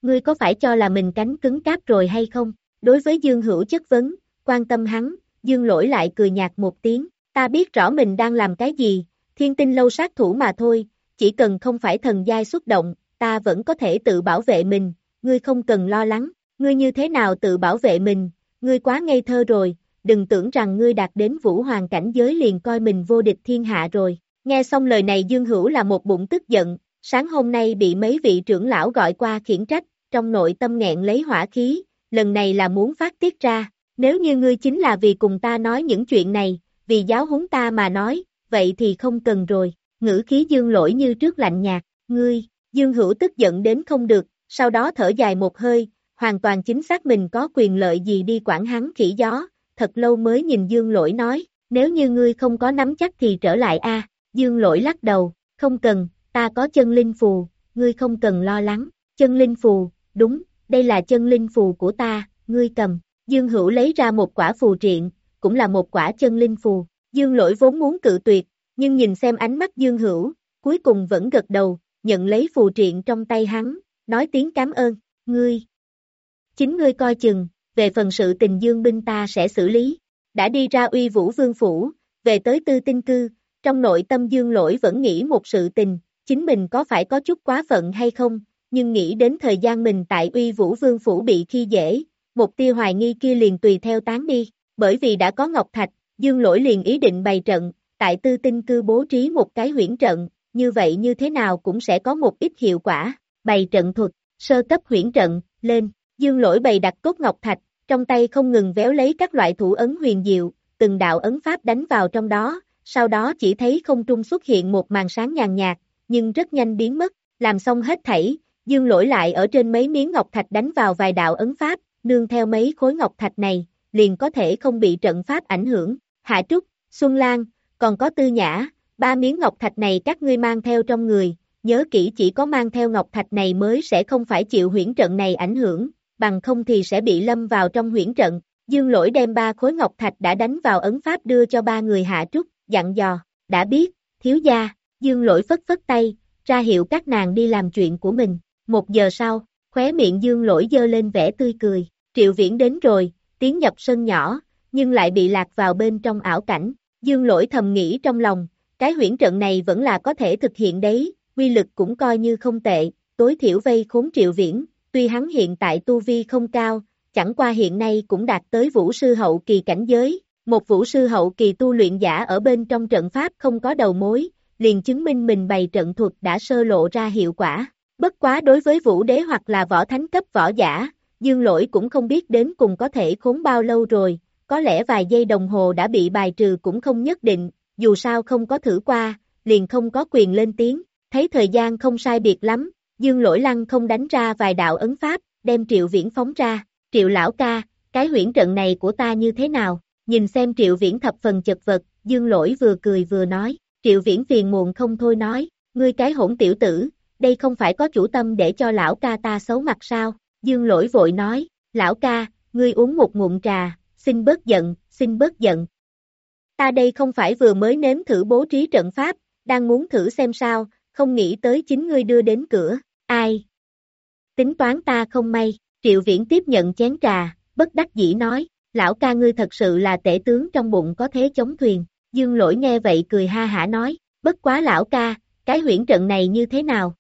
Speaker 2: Ngươi có phải cho là mình cánh cứng cáp rồi hay không? Đối với dương hữu chất vấn, quan tâm hắn, dương lỗi lại cười nhạt một tiếng, ta biết rõ mình đang làm cái gì, thiên tinh lâu sát thủ mà thôi, chỉ cần không phải thần giai xuất động, ta vẫn có thể tự bảo vệ mình, ngươi không cần lo lắng, ngươi như thế nào tự bảo vệ mình, ngươi quá ngây thơ rồi, đừng tưởng rằng ngươi đạt đến vũ hoàng cảnh giới liền coi mình vô địch thiên hạ rồi. Nghe xong lời này Dương Hữu là một bụng tức giận, sáng hôm nay bị mấy vị trưởng lão gọi qua khiển trách, trong nội tâm nghẹn lấy hỏa khí, lần này là muốn phát tiết ra, nếu như ngươi chính là vì cùng ta nói những chuyện này, vì giáo huấn ta mà nói, vậy thì không cần rồi, ngữ khí dương lỗi như trước lạnh nhạt, ngươi, dương hữu tức giận đến không được, sau đó thở dài một hơi, hoàn toàn chính xác mình có quyền lợi gì đi quản hắn khỉ gió, thật lâu mới nhìn dương lỗi nói, nếu như ngươi không có nắm chắc thì trở lại a dương lỗi lắc đầu, không cần, ta có chân linh phù, ngươi không cần lo lắng, chân linh phù, đúng, đây là chân linh phù của ta, ngươi cầm, dương hữu lấy ra một quả phù triện, cũng là một quả chân linh phù, dương lỗi vốn muốn cự tuyệt, nhưng nhìn xem ánh mắt dương hữu, cuối cùng vẫn gật đầu, nhận lấy phù triện trong tay hắn, nói tiếng cảm ơn, ngươi. Chính ngươi coi chừng, về phần sự tình dương binh ta sẽ xử lý, đã đi ra uy vũ vương phủ, về tới tư tinh cư, trong nội tâm dương lỗi vẫn nghĩ một sự tình, chính mình có phải có chút quá phận hay không, nhưng nghĩ đến thời gian mình tại uy vũ vương phủ bị khi dễ, một tia hoài nghi kia liền tùy theo tán đi, bởi vì đã có Ngọc Thạch, dương lỗi liền ý định bày trận, tại tư tinh cư bố trí một cái huyển trận, như vậy như thế nào cũng sẽ có một ít hiệu quả, bày trận thuật, sơ cấp huyển trận, lên, dương lỗi bày đặt cốt Ngọc Thạch, trong tay không ngừng véo lấy các loại thủ ấn huyền diệu, từng đạo ấn pháp đánh vào trong đó, sau đó chỉ thấy không trung xuất hiện một màn sáng nhàn nhạt, nhưng rất nhanh biến mất, làm xong hết thảy, dương lỗi lại ở trên mấy miếng ngọc thạch đánh vào vài đạo ấn pháp, nương theo mấy khối ngọc thạch này, liền có thể không bị trận pháp ảnh hưởng. Hạ Trúc, Xuân Lan, còn có Tư Nhã, ba miếng ngọc thạch này các ngươi mang theo trong người, nhớ kỹ chỉ có mang theo ngọc thạch này mới sẽ không phải chịu huyễn trận này ảnh hưởng, bằng không thì sẽ bị lâm vào trong huyễn trận. Dương lỗi đem ba khối ngọc thạch đã đánh vào ấn pháp đưa cho ba người Hạ Trúc, dặn dò, đã biết, thiếu gia, dương lỗi phất phất tay, ra hiệu các nàng đi làm chuyện của mình. Một giờ sau, khóe miệng dương lỗi dơ lên vẻ tươi cười, triệu viễn đến rồi, tiến nhập sân nhỏ, nhưng lại bị lạc vào bên trong ảo cảnh. Dương lỗi thầm nghĩ trong lòng, cái huyễn trận này vẫn là có thể thực hiện đấy, quy lực cũng coi như không tệ, tối thiểu vây khốn triệu viễn, tuy hắn hiện tại tu vi không cao, chẳng qua hiện nay cũng đạt tới vũ sư hậu kỳ cảnh giới, một vũ sư hậu kỳ tu luyện giả ở bên trong trận pháp không có đầu mối, liền chứng minh mình bày trận thuật đã sơ lộ ra hiệu quả. Bất quá đối với vũ đế hoặc là võ thánh cấp võ giả, dương lỗi cũng không biết đến cùng có thể khốn bao lâu rồi, có lẽ vài giây đồng hồ đã bị bài trừ cũng không nhất định, dù sao không có thử qua, liền không có quyền lên tiếng, thấy thời gian không sai biệt lắm, dương lỗi lăng không đánh ra vài đạo ấn pháp, đem triệu viễn phóng ra, triệu lão ca, cái huyễn trận này của ta như thế nào? Nhìn xem triệu viễn thập phần chật vật, dương lỗi vừa cười vừa nói, triệu viễn phiền muộn không thôi nói, ngươi cái hỗn tiểu tử, đây không phải có chủ tâm để cho lão ca ta xấu mặt sao, dương lỗi vội nói, lão ca, ngươi uống một ngụm trà, xin bớt giận, xin bớt giận. Ta đây không phải vừa mới nếm thử bố trí trận pháp, đang muốn thử xem sao, không nghĩ tới chính ngươi đưa đến cửa, ai? Tính toán ta không may, triệu viễn tiếp nhận chén trà, bất đắc dĩ nói, lão ca ngươi thật sự là tể tướng trong bụng có thế chống thuyền, dương lỗi nghe vậy cười ha hả nói, bất quá lão ca, cái huyễn trận này như thế nào?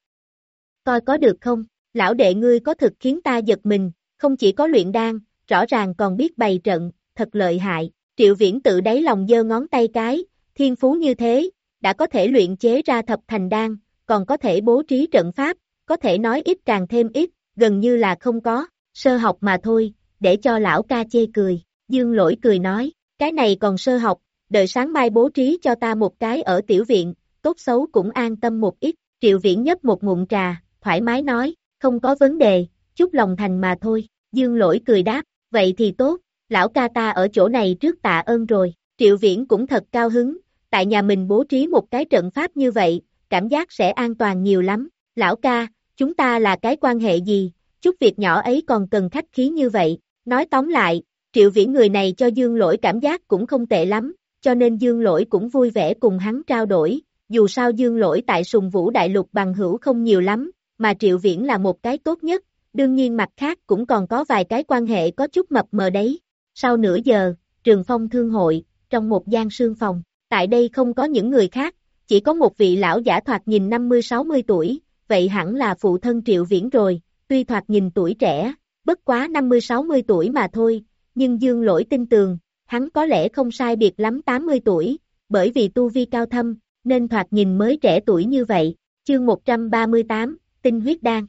Speaker 2: Coi có được không, lão đệ ngươi có thực khiến ta giật mình, không chỉ có luyện đan, rõ ràng còn biết bày trận, thật lợi hại, triệu viễn tự đáy lòng giơ ngón tay cái, thiên phú như thế, đã có thể luyện chế ra thập thành đan, còn có thể bố trí trận pháp, có thể nói ít càng thêm ít, gần như là không có, sơ học mà thôi, để cho lão ca chê cười, dương lỗi cười nói, cái này còn sơ học, đợi sáng mai bố trí cho ta một cái ở tiểu viện, tốt xấu cũng an tâm một ít, triệu viễn nhấp một ngụm trà, thoải mái nói, không có vấn đề, chút lòng thành mà thôi, dương lỗi cười đáp, vậy thì tốt, lão ca ta ở chỗ này trước tạ ơn rồi, triệu viễn cũng thật cao hứng, tại nhà mình bố trí một cái trận pháp như vậy, cảm giác sẽ an toàn nhiều lắm, lão ca, chúng ta là cái quan hệ gì, chút việc nhỏ ấy còn cần khách khí như vậy, nói tóm lại, triệu viễn người này cho dương lỗi cảm giác cũng không tệ lắm, cho nên dương lỗi cũng vui vẻ cùng hắn trao đổi, dù sao dương lỗi tại sùng vũ đại lục bằng hữu không nhiều lắm, mà triệu viễn là một cái tốt nhất, đương nhiên mặt khác cũng còn có vài cái quan hệ có chút mập mờ đấy. Sau nửa giờ, trường phong thương hội, trong một gian sương phòng, tại đây không có những người khác, chỉ có một vị lão giả thoạt nhìn 50-60 tuổi, vậy hẳn là phụ thân triệu viễn rồi, tuy thoạt nhìn tuổi trẻ, bất quá 50-60 tuổi mà thôi, nhưng dương lỗi tin tường, hắn có lẽ không sai biệt lắm 80 tuổi, bởi vì tu vi cao thâm, nên thoạt nhìn mới trẻ tuổi như vậy. Chương 138, Tinh huyết đan.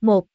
Speaker 2: 1.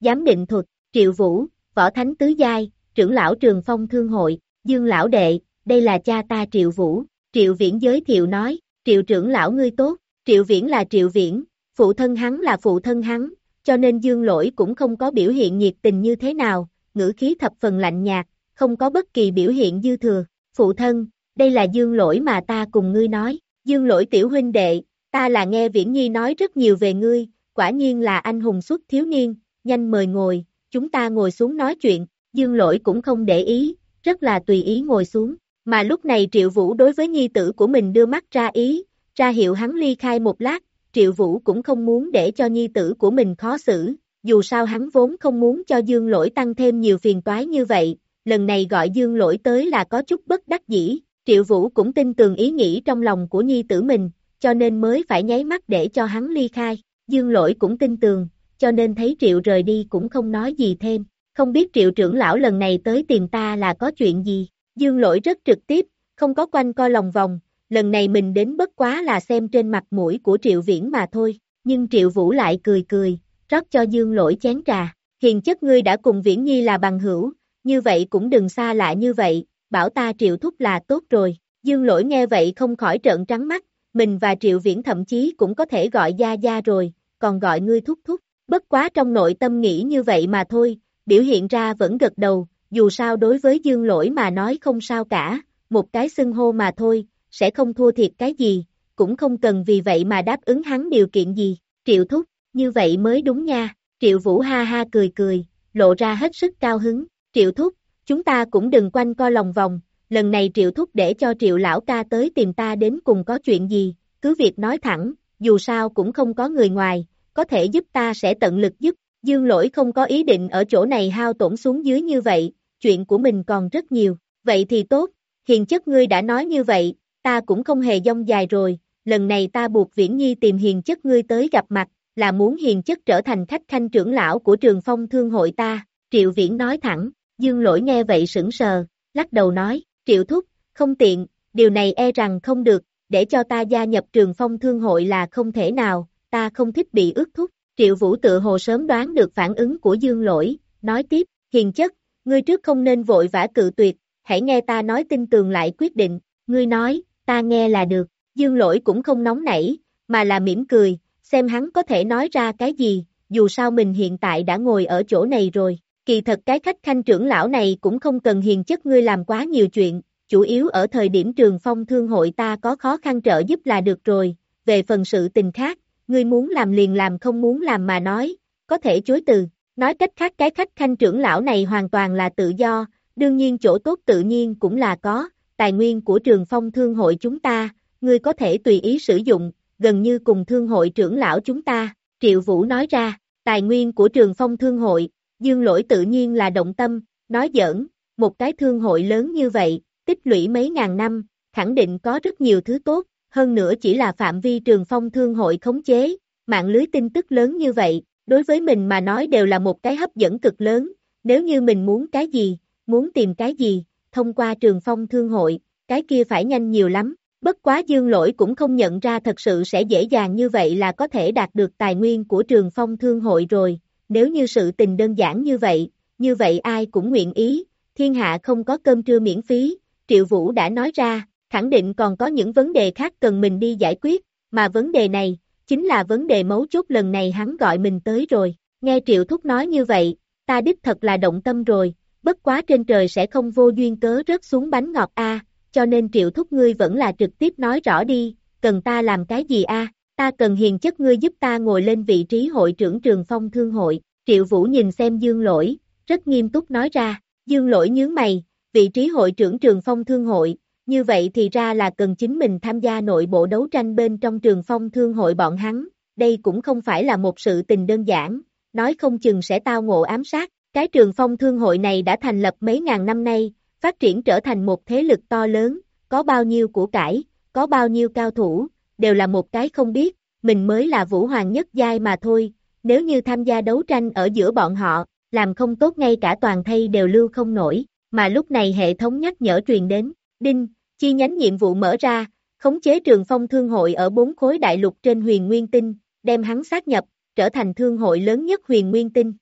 Speaker 2: Giám định thuật, Triệu Vũ, Võ Thánh Tứ Giai, trưởng lão trường phong thương hội, Dương Lão Đệ, đây là cha ta Triệu Vũ, Triệu Viễn giới thiệu nói, Triệu trưởng lão ngươi tốt, Triệu Viễn là Triệu Viễn, phụ thân hắn là phụ thân hắn, cho nên Dương Lỗi cũng không có biểu hiện nhiệt tình như thế nào, ngữ khí thập phần lạnh nhạt, không có bất kỳ biểu hiện dư thừa, phụ thân, đây là Dương Lỗi mà ta cùng ngươi nói, Dương Lỗi tiểu huynh đệ, ta là nghe Viễn Nhi nói rất nhiều về ngươi, quả nhiên là anh hùng xuất thiếu niên, nhanh mời ngồi, chúng ta ngồi xuống nói chuyện, Dương Lỗi cũng không để ý, rất là tùy ý ngồi xuống, mà lúc này Triệu Vũ đối với nhi tử của mình đưa mắt ra ý, ra hiệu hắn ly khai một lát, Triệu Vũ cũng không muốn để cho nhi tử của mình khó xử, dù sao hắn vốn không muốn cho Dương Lỗi tăng thêm nhiều phiền toái như vậy, lần này gọi Dương Lỗi tới là có chút bất đắc dĩ, Triệu Vũ cũng tin tường ý nghĩ trong lòng của nhi tử mình, cho nên mới phải nháy mắt để cho hắn ly khai, Dương Lỗi cũng tin tường, cho nên thấy Triệu rời đi cũng không nói gì thêm, không biết Triệu trưởng lão lần này tới tìm ta là có chuyện gì, Dương Lỗi rất trực tiếp, không có quanh co lòng vòng, lần này mình đến bất quá là xem trên mặt mũi của Triệu Viễn mà thôi, nhưng Triệu Vũ lại cười cười, rót cho Dương Lỗi chén trà, hiền chất ngươi đã cùng Viễn Nhi là bằng hữu, như vậy cũng đừng xa lạ như vậy, bảo ta Triệu Thúc là tốt rồi, Dương Lỗi nghe vậy không khỏi trợn trắng mắt, mình và Triệu Viễn thậm chí cũng có thể gọi Gia Gia rồi, còn gọi ngươi Thúc Thúc, bất quá trong nội tâm nghĩ như vậy mà thôi, biểu hiện ra vẫn gật đầu, dù sao đối với Dương Lỗi mà nói không sao cả, một cái xưng hô mà thôi, sẽ không thua thiệt cái gì, cũng không cần vì vậy mà đáp ứng hắn điều kiện gì, Triệu Thúc, như vậy mới đúng nha, Triệu Vũ ha ha cười cười, lộ ra hết sức cao hứng, Triệu Thúc, chúng ta cũng đừng quanh co lòng vòng, lần này Triệu Thúc để cho Triệu Lão ca tới tìm ta đến cùng có chuyện gì, cứ việc nói thẳng, dù sao cũng không có người ngoài, có thể giúp ta sẽ tận lực giúp, Dương Lỗi không có ý định ở chỗ này hao tổn xuống dưới như vậy, chuyện của mình còn rất nhiều, vậy thì tốt, hiền chất ngươi đã nói như vậy, ta cũng không hề dông dài rồi, lần này ta buộc Viễn Nhi tìm hiền chất ngươi tới gặp mặt, là muốn hiền chất trở thành khách khanh trưởng lão của trường phong thương hội ta, Triệu Viễn nói thẳng, Dương Lỗi nghe vậy sững sờ, lắc đầu nói, Triệu Thúc, không tiện, điều này e rằng không được, để cho ta gia nhập trường phong thương hội là không thể nào, ta không thích bị ước thúc, Triệu Vũ tự hồ sớm đoán được phản ứng của Dương Lỗi, nói tiếp, hiền chất, ngươi trước không nên vội vã cự tuyệt, hãy nghe ta nói tin tường lại quyết định, ngươi nói, ta nghe là được, Dương Lỗi cũng không nóng nảy, mà là mỉm cười, xem hắn có thể nói ra cái gì, dù sao mình hiện tại đã ngồi ở chỗ này rồi, kỳ thật cái khách khanh trưởng lão này cũng không cần hiền chất ngươi làm quá nhiều chuyện, chủ yếu ở thời điểm trường phong thương hội ta có khó khăn trợ giúp là được rồi, về phần sự tình khác, ngươi muốn làm liền làm không muốn làm mà nói, có thể chối từ, nói cách khác cái khách khanh trưởng lão này hoàn toàn là tự do, đương nhiên chỗ tốt tự nhiên cũng là có, tài nguyên của trường phong thương hội chúng ta, ngươi có thể tùy ý sử dụng, gần như cùng thương hội trưởng lão chúng ta, Triệu Vũ nói ra, tài nguyên của trường phong thương hội, dương lỗi tự nhiên là động tâm, nói giỡn, một cái thương hội lớn như vậy, tích lũy mấy ngàn năm, khẳng định có rất nhiều thứ tốt, hơn nữa chỉ là phạm vi trường phong thương hội khống chế, mạng lưới tin tức lớn như vậy, đối với mình mà nói đều là một cái hấp dẫn cực lớn, nếu như mình muốn cái gì, muốn tìm cái gì, thông qua trường phong thương hội, cái kia phải nhanh nhiều lắm, bất quá dương lỗi cũng không nhận ra thật sự sẽ dễ dàng như vậy là có thể đạt được tài nguyên của trường phong thương hội rồi, nếu như sự tình đơn giản như vậy, như vậy ai cũng nguyện ý, thiên hạ không có cơm trưa miễn phí, Triệu Vũ đã nói ra, khẳng định còn có những vấn đề khác cần mình đi giải quyết, mà vấn đề này, chính là vấn đề mấu chốt lần này hắn gọi mình tới rồi, nghe Triệu Thúc nói như vậy, ta đích thật là động tâm rồi, bất quá trên trời sẽ không vô duyên cớ rớt xuống bánh ngọt a, cho nên Triệu Thúc ngươi vẫn là trực tiếp nói rõ đi, cần ta làm cái gì a? Ta cần hiền chất ngươi giúp ta ngồi lên vị trí hội trưởng trường phong thương hội, Triệu Vũ nhìn xem Dương Lỗi, rất nghiêm túc nói ra, Dương Lỗi nhướng mày, vị trí hội trưởng trường phong thương hội, như vậy thì ra là cần chính mình tham gia nội bộ đấu tranh bên trong trường phong thương hội bọn hắn, đây cũng không phải là một sự tình đơn giản, nói không chừng sẽ tao ngộ ám sát, cái trường phong thương hội này đã thành lập mấy ngàn năm nay, phát triển trở thành một thế lực to lớn, có bao nhiêu của cải, có bao nhiêu cao thủ, đều là một cái không biết, mình mới là vũ hoàng nhất giai mà thôi, nếu như tham gia đấu tranh ở giữa bọn họ, làm không tốt ngay cả toàn thây đều lưu không nổi, mà lúc này hệ thống nhắc nhở truyền đến, đinh, chi nhánh nhiệm vụ mở ra, khống chế trường phong thương hội ở bốn khối đại lục trên huyền nguyên tinh, đem hắn sát nhập, trở thành thương hội lớn nhất huyền nguyên tinh.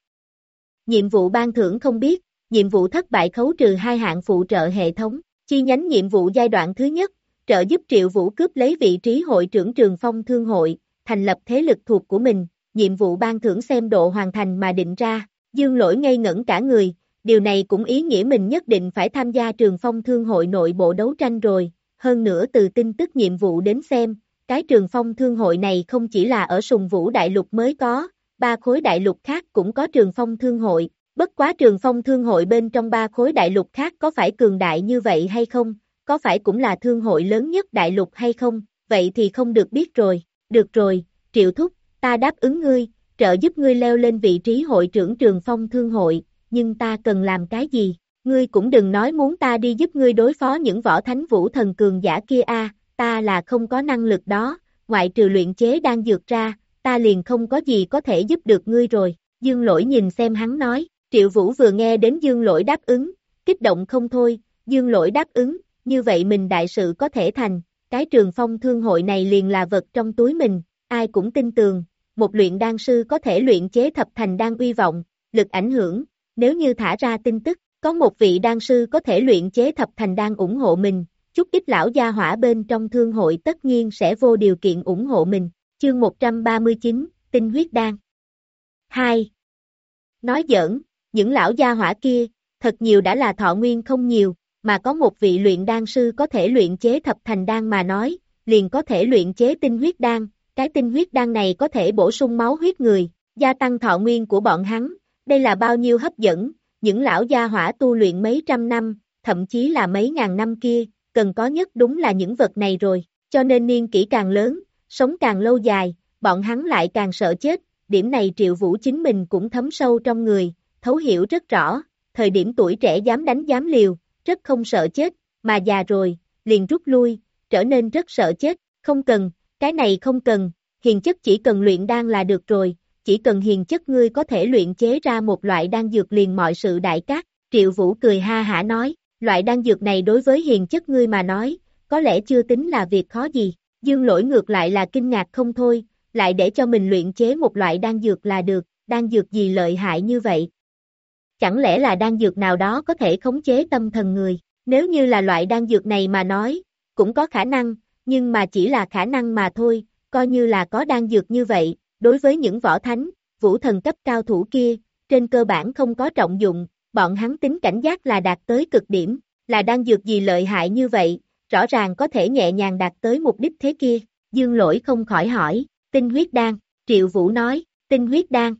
Speaker 2: Nhiệm vụ ban thưởng không biết, nhiệm vụ thất bại khấu trừ hai hạng phụ trợ hệ thống, chi nhánh nhiệm vụ giai đoạn thứ nhất, trợ giúp Triệu Vũ cướp lấy vị trí hội trưởng trường phong thương hội, thành lập thế lực thuộc của mình, nhiệm vụ ban thưởng xem độ hoàn thành mà định ra, dương lỗi ngây ngẩn cả người, điều này cũng ý nghĩa mình nhất định phải tham gia trường phong thương hội nội bộ đấu tranh rồi, hơn nữa từ tin tức nhiệm vụ đến xem, cái trường phong thương hội này không chỉ là ở sùng vũ đại lục mới có, ba khối đại lục khác cũng có trường phong thương hội, bất quá trường phong thương hội bên trong ba khối đại lục khác có phải cường đại như vậy hay không, có phải cũng là thương hội lớn nhất đại lục hay không, vậy thì không được biết rồi, được rồi, triệu thúc, ta đáp ứng ngươi, trợ giúp ngươi leo lên vị trí hội trưởng trường phong thương hội, nhưng ta cần làm cái gì, ngươi cũng đừng nói muốn ta đi giúp ngươi đối phó những võ thánh vũ thần cường giả kia a, ta là không có năng lực đó, ngoại trừ luyện chế đang dược ra, ta liền không có gì có thể giúp được ngươi rồi, dương lỗi nhìn xem hắn nói, triệu vũ vừa nghe đến dương lỗi đáp ứng, kích động không thôi, dương lỗi đáp ứng, như vậy mình đại sự có thể thành, cái trường phong thương hội này liền là vật trong túi mình, ai cũng tin tường, một luyện đan sư có thể luyện chế thập thành đan uy vọng, lực ảnh hưởng, nếu như thả ra tin tức, có một vị đan sư có thể luyện chế thập thành đan ủng hộ mình, chút ít lão gia hỏa bên trong thương hội tất nhiên sẽ vô điều kiện ủng hộ mình. Chương 139, Tinh huyết đan 2. Nói giỡn, những lão gia hỏa kia, thật nhiều đã là thọ nguyên không nhiều, mà có một vị luyện đan sư có thể luyện chế thập thành đan mà nói, liền có thể luyện chế tinh huyết đan, cái tinh huyết đan này có thể bổ sung máu huyết người, gia tăng thọ nguyên của bọn hắn, đây là bao nhiêu hấp dẫn, những lão gia hỏa tu luyện mấy trăm năm, thậm chí là mấy ngàn năm kia, cần có nhất đúng là những vật này rồi, cho nên niên kỷ càng lớn, sống càng lâu dài, bọn hắn lại càng sợ chết, điểm này triệu vũ chính mình cũng thấm sâu trong người, thấu hiểu rất rõ, thời điểm tuổi trẻ dám đánh dám liều, rất không sợ chết, mà già rồi, liền rút lui, trở nên rất sợ chết, không cần, cái này không cần, hiền chất chỉ cần luyện đan là được rồi, chỉ cần hiền chất ngươi có thể luyện chế ra một loại đan dược liền mọi sự đại cát, triệu vũ cười ha hả nói, loại đan dược này đối với hiền chất ngươi mà nói, có lẽ chưa tính là việc khó gì, dương lỗi ngược lại là kinh ngạc không thôi, lại để cho mình luyện chế một loại đan dược là được, đan dược gì lợi hại như vậy, chẳng lẽ là đan dược nào đó có thể khống chế tâm thần người, nếu như là loại đan dược này mà nói, cũng có khả năng, nhưng mà chỉ là khả năng mà thôi, coi như là có đan dược như vậy, đối với những võ thánh, vũ thần cấp cao thủ kia, trên cơ bản không có trọng dụng, bọn hắn tính cảnh giác là đạt tới cực điểm, là đan dược gì lợi hại như vậy, rõ ràng có thể nhẹ nhàng đạt tới mục đích thế kia, dương lỗi không khỏi hỏi, tinh huyết đan, triệu vũ nói, tinh huyết đan,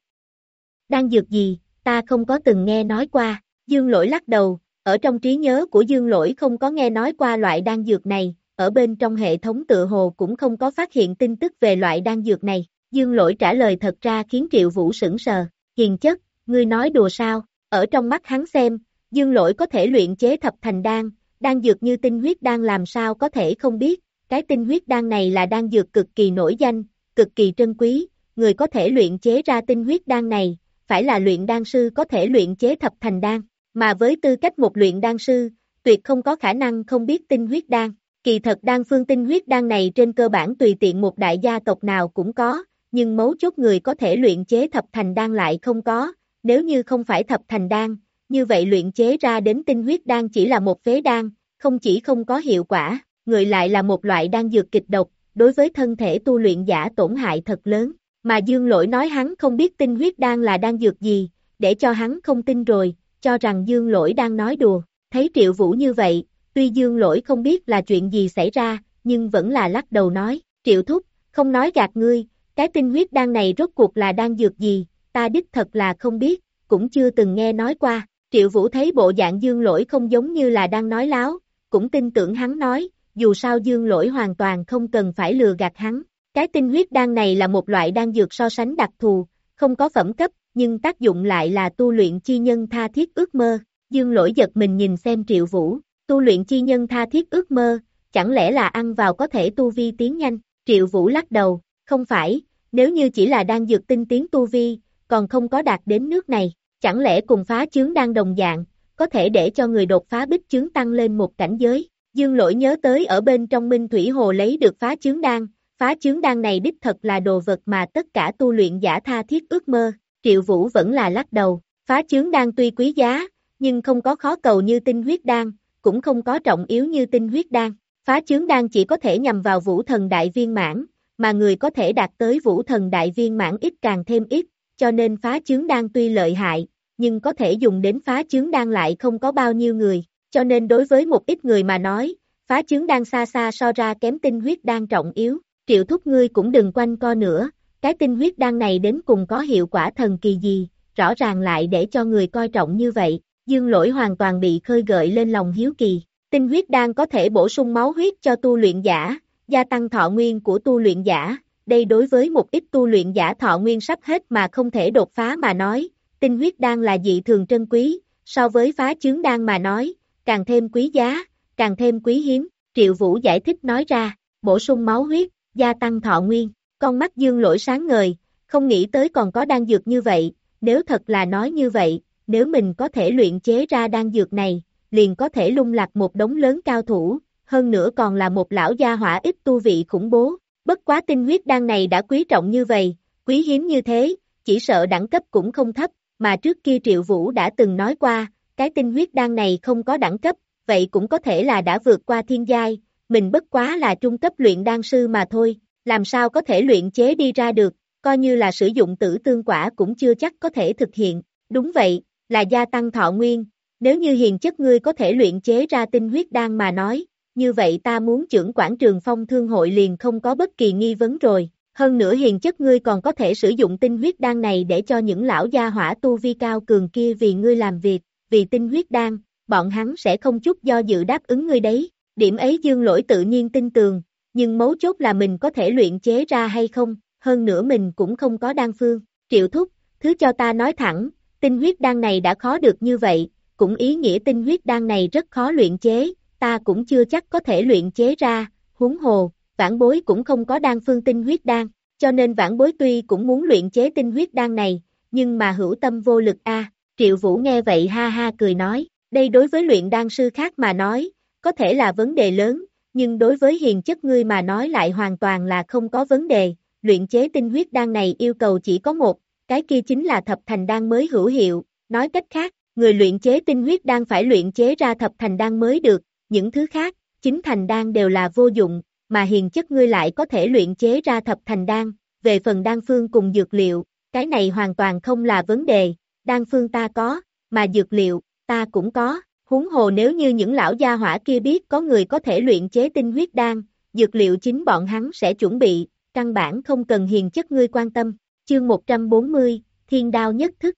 Speaker 2: đan dược gì, ta không có từng nghe nói qua, dương lỗi lắc đầu, ở trong trí nhớ của dương lỗi không có nghe nói qua loại đan dược này, ở bên trong hệ thống tự hồ cũng không có phát hiện tin tức về loại đan dược này, dương lỗi trả lời thật ra khiến triệu vũ sững sờ, hiền chất, ngươi nói đùa sao, ở trong mắt hắn xem, dương lỗi có thể luyện chế thập thành đan, đan dược như tinh huyết đan làm sao có thể không biết, cái tinh huyết đan này là đan dược cực kỳ nổi danh, cực kỳ trân quý, người có thể luyện chế ra tinh huyết đan này, phải là luyện đan sư có thể luyện chế thập thành đan, mà với tư cách một luyện đan sư, tuyệt không có khả năng không biết tinh huyết đan. Kỳ thật đan phương tinh huyết đan này trên cơ bản tùy tiện một đại gia tộc nào cũng có, nhưng mấu chốt người có thể luyện chế thập thành đan lại không có, nếu như không phải thập thành đan, như vậy luyện chế ra đến tinh huyết đan chỉ là một phế đan, không chỉ không có hiệu quả, người lại là một loại đan dược kịch độc, đối với thân thể tu luyện giả tổn hại thật lớn, mà dương lỗi nói hắn không biết tinh huyết đan là đan dược gì, để cho hắn không tin rồi, cho rằng dương lỗi đang nói đùa, thấy triệu vũ như vậy, tuy dương lỗi không biết là chuyện gì xảy ra, nhưng vẫn là lắc đầu nói, triệu thúc, không nói gạt ngươi, cái tinh huyết đan này rốt cuộc là đan dược gì, ta đích thật là không biết, cũng chưa từng nghe nói qua, triệu vũ thấy bộ dạng dương lỗi không giống như là đang nói láo, cũng tin tưởng hắn nói, dù sao dương lỗi hoàn toàn không cần phải lừa gạt hắn, cái tinh huyết đan này là một loại đan dược so sánh đặc thù, không có phẩm cấp, nhưng tác dụng lại là tu luyện chi nhân tha thiết ước mơ, dương lỗi giật mình nhìn xem triệu vũ, tu luyện chi nhân tha thiết ước mơ, chẳng lẽ là ăn vào có thể tu vi tiến nhanh, triệu vũ lắc đầu, không phải, nếu như chỉ là đan dược tinh tiến tu vi, còn không có đạt đến nước này, chẳng lẽ cùng phá chướng đang đồng dạng, có thể để cho người đột phá bích chướng tăng lên một cảnh giới. Dương lỗi nhớ tới ở bên trong Minh Thủy Hồ lấy được phá chướng đan, phá chướng đan này đích thật là đồ vật mà tất cả tu luyện giả tha thiết ước mơ, triệu vũ vẫn là lắc đầu, phá chướng đan tuy quý giá, nhưng không có khó cầu như tinh huyết đan, cũng không có trọng yếu như tinh huyết đan, phá chướng đan chỉ có thể nhằm vào vũ thần đại viên mãn, mà người có thể đạt tới vũ thần đại viên mãn ít càng thêm ít, cho nên phá chướng đan tuy lợi hại, nhưng có thể dùng đến phá chướng đan lại không có bao nhiêu người, cho nên đối với một ít người mà nói, phá chướng đan xa xa so ra kém tinh huyết đan trọng yếu, triệu thúc ngươi cũng đừng quanh co nữa, cái tinh huyết đan này đến cùng có hiệu quả thần kỳ gì, rõ ràng lại để cho người coi trọng như vậy, dương lỗi hoàn toàn bị khơi gợi lên lòng hiếu kỳ, tinh huyết đan có thể bổ sung máu huyết cho tu luyện giả, gia tăng thọ nguyên của tu luyện giả, đây đối với một ít tu luyện giả thọ nguyên sắp hết mà không thể đột phá mà nói, tinh huyết đan là dị thường trân quý, so với phá chướng đan mà nói, càng thêm quý giá, càng thêm quý hiếm, triệu vũ giải thích nói ra, bổ sung máu huyết, gia tăng thọ nguyên, con mắt dương lỗi sáng ngời, không nghĩ tới còn có đan dược như vậy, nếu thật là nói như vậy, nếu mình có thể luyện chế ra đan dược này, liền có thể lung lạc một đống lớn cao thủ, hơn nữa còn là một lão gia hỏa ít tu vị khủng bố, bất quá tinh huyết đan này đã quý trọng như vậy, quý hiếm như thế, chỉ sợ đẳng cấp cũng không thấp, mà trước kia Triệu Vũ đã từng nói qua, cái tinh huyết đan này không có đẳng cấp, vậy cũng có thể là đã vượt qua thiên giai, mình bất quá là trung cấp luyện đan sư mà thôi, làm sao có thể luyện chế đi ra được, coi như là sử dụng tử tương quả cũng chưa chắc có thể thực hiện, đúng vậy, là gia tăng thọ nguyên, nếu như hiền chất ngươi có thể luyện chế ra tinh huyết đan mà nói, như vậy ta muốn trưởng quảng trường phong thương hội liền không có bất kỳ nghi vấn rồi. Hơn nữa hiền chất ngươi còn có thể sử dụng tinh huyết đan này để cho những lão gia hỏa tu vi cao cường kia vì ngươi làm việc, vì tinh huyết đan, bọn hắn sẽ không chút do dự đáp ứng ngươi đấy. Điểm ấy dương lỗi tự nhiên tin tường, nhưng mấu chốt là mình có thể luyện chế ra hay không, hơn nữa mình cũng không có đan phương. Triệu thúc, thứ cho ta nói thẳng, tinh huyết đan này đã khó được như vậy, cũng ý nghĩa tinh huyết đan này rất khó luyện chế, ta cũng chưa chắc có thể luyện chế ra, huống hồ, vãn bối cũng không có đan phương tinh huyết đan, cho nên vãn bối tuy cũng muốn luyện chế tinh huyết đan này, nhưng mà hữu tâm vô lực a. Triệu Vũ nghe vậy ha ha cười nói, đây đối với luyện đan sư khác mà nói, có thể là vấn đề lớn, nhưng đối với hiền chất ngươi mà nói lại hoàn toàn là không có vấn đề, luyện chế tinh huyết đan này yêu cầu chỉ có một, cái kia chính là thập thành đan mới hữu hiệu, nói cách khác, người luyện chế tinh huyết đan phải luyện chế ra thập thành đan mới được, những thứ khác, chính thành đan đều là vô dụng, mà hiền chất ngươi lại có thể luyện chế ra thập thành đan, về phần đan phương cùng dược liệu, cái này hoàn toàn không là vấn đề, đan phương ta có, mà dược liệu, ta cũng có, huống hồ nếu như những lão gia hỏa kia biết có người có thể luyện chế tinh huyết đan, dược liệu chính bọn hắn sẽ chuẩn bị, căn bản không cần hiền chất ngươi quan tâm, chương 140, thiên đao nhất thức.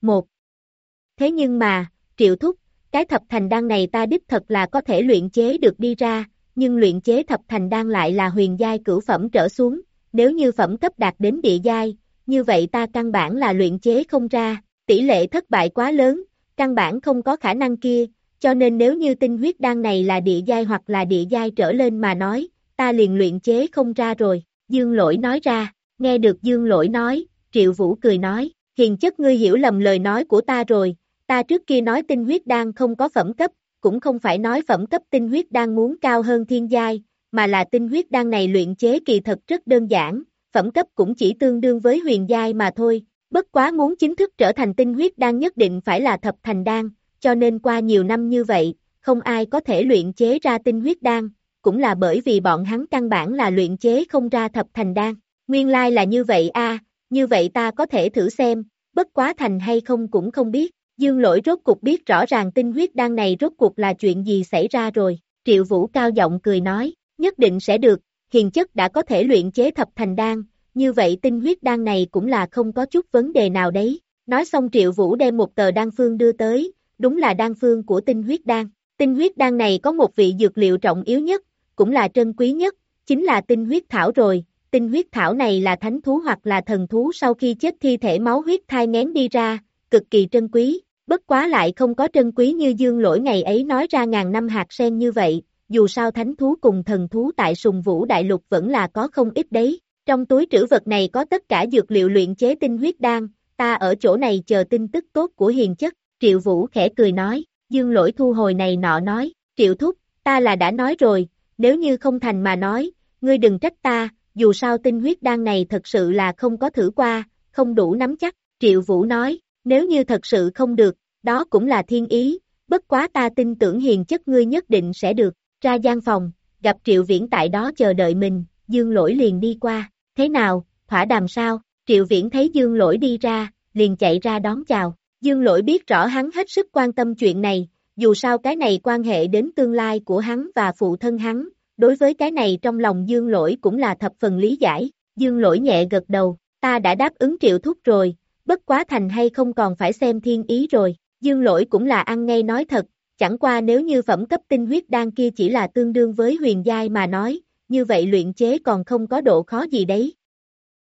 Speaker 2: 1. Thế nhưng mà, triệu thúc, cái thập thành đan này ta đích thật là có thể luyện chế được đi ra, nhưng luyện chế thập thành đan lại là huyền giai cửu phẩm trở xuống, nếu như phẩm cấp đạt đến địa giai, như vậy ta căn bản là luyện chế không ra, tỷ lệ thất bại quá lớn, căn bản không có khả năng kia, cho nên nếu như tinh huyết đan này là địa giai hoặc là địa giai trở lên mà nói, ta liền luyện chế không ra rồi, dương lỗi nói ra, nghe được dương lỗi nói, triệu vũ cười nói, hiền chất ngươi hiểu lầm lời nói của ta rồi, ta trước kia nói tinh huyết đan không có phẩm cấp, cũng không phải nói phẩm cấp tinh huyết đan muốn cao hơn thiên giai, mà là tinh huyết đan này luyện chế kỳ thật rất đơn giản, phẩm cấp cũng chỉ tương đương với huyền giai mà thôi, Bất quá muốn chính thức trở thành tinh huyết đan nhất định phải là thập thành đan, cho nên qua nhiều năm như vậy, không ai có thể luyện chế ra tinh huyết đan, cũng là bởi vì bọn hắn căn bản là luyện chế không ra thập thành đan. Nguyên lai là như vậy a, như vậy ta có thể thử xem, bất quá thành hay không cũng không biết. Dương lỗi rốt cuộc biết rõ ràng tinh huyết đan này rốt cuộc là chuyện gì xảy ra rồi. Triệu Vũ cao giọng cười nói, nhất định sẽ được, hiền chất đã có thể luyện chế thập thành đan, như vậy tinh huyết đan này cũng là không có chút vấn đề nào đấy. Nói xong Triệu Vũ đem một tờ đan phương đưa tới, đúng là đan phương của tinh huyết đan. Tinh huyết đan này có một vị dược liệu trọng yếu nhất, cũng là trân quý nhất, chính là tinh huyết thảo rồi. Tinh huyết thảo này là thánh thú hoặc là thần thú sau khi chết thi thể máu huyết thai ngén đi ra, cực kỳ trân quý, bất quá lại không có trân quý như dương lỗi ngày ấy nói ra ngàn năm hạt sen như vậy, dù sao thánh thú cùng thần thú tại sùng vũ đại lục vẫn là có không ít đấy. Trong túi trữ vật này có tất cả dược liệu luyện chế tinh huyết đan, ta ở chỗ này chờ tin tức tốt của hiền chất, triệu vũ khẽ cười nói, dương lỗi thu hồi này nọ nói, triệu thúc, ta là đã nói rồi, nếu như không thành mà nói, ngươi đừng trách ta, dù sao tinh huyết đan này thật sự là không có thử qua, không đủ nắm chắc, triệu vũ nói, nếu như thật sự không được, đó cũng là thiên ý, bất quá ta tin tưởng hiền chất ngươi nhất định sẽ được, ra gian phòng, gặp triệu viễn tại đó chờ đợi mình, dương lỗi liền đi qua, thế nào, thỏa đàm sao, triệu viễn thấy dương lỗi đi ra, liền chạy ra đón chào, dương lỗi biết rõ hắn hết sức quan tâm chuyện này, dù sao cái này quan hệ đến tương lai của hắn và phụ thân hắn, đối với cái này trong lòng dương lỗi cũng là thập phần lý giải, dương lỗi nhẹ gật đầu, ta đã đáp ứng triệu thúc rồi, bất quá thành hay không còn phải xem thiên ý rồi, dương lỗi cũng là ăn ngay nói thật, chẳng qua nếu như phẩm cấp tinh huyết đan kia chỉ là tương đương với huyền giai mà nói, như vậy luyện chế còn không có độ khó gì đấy.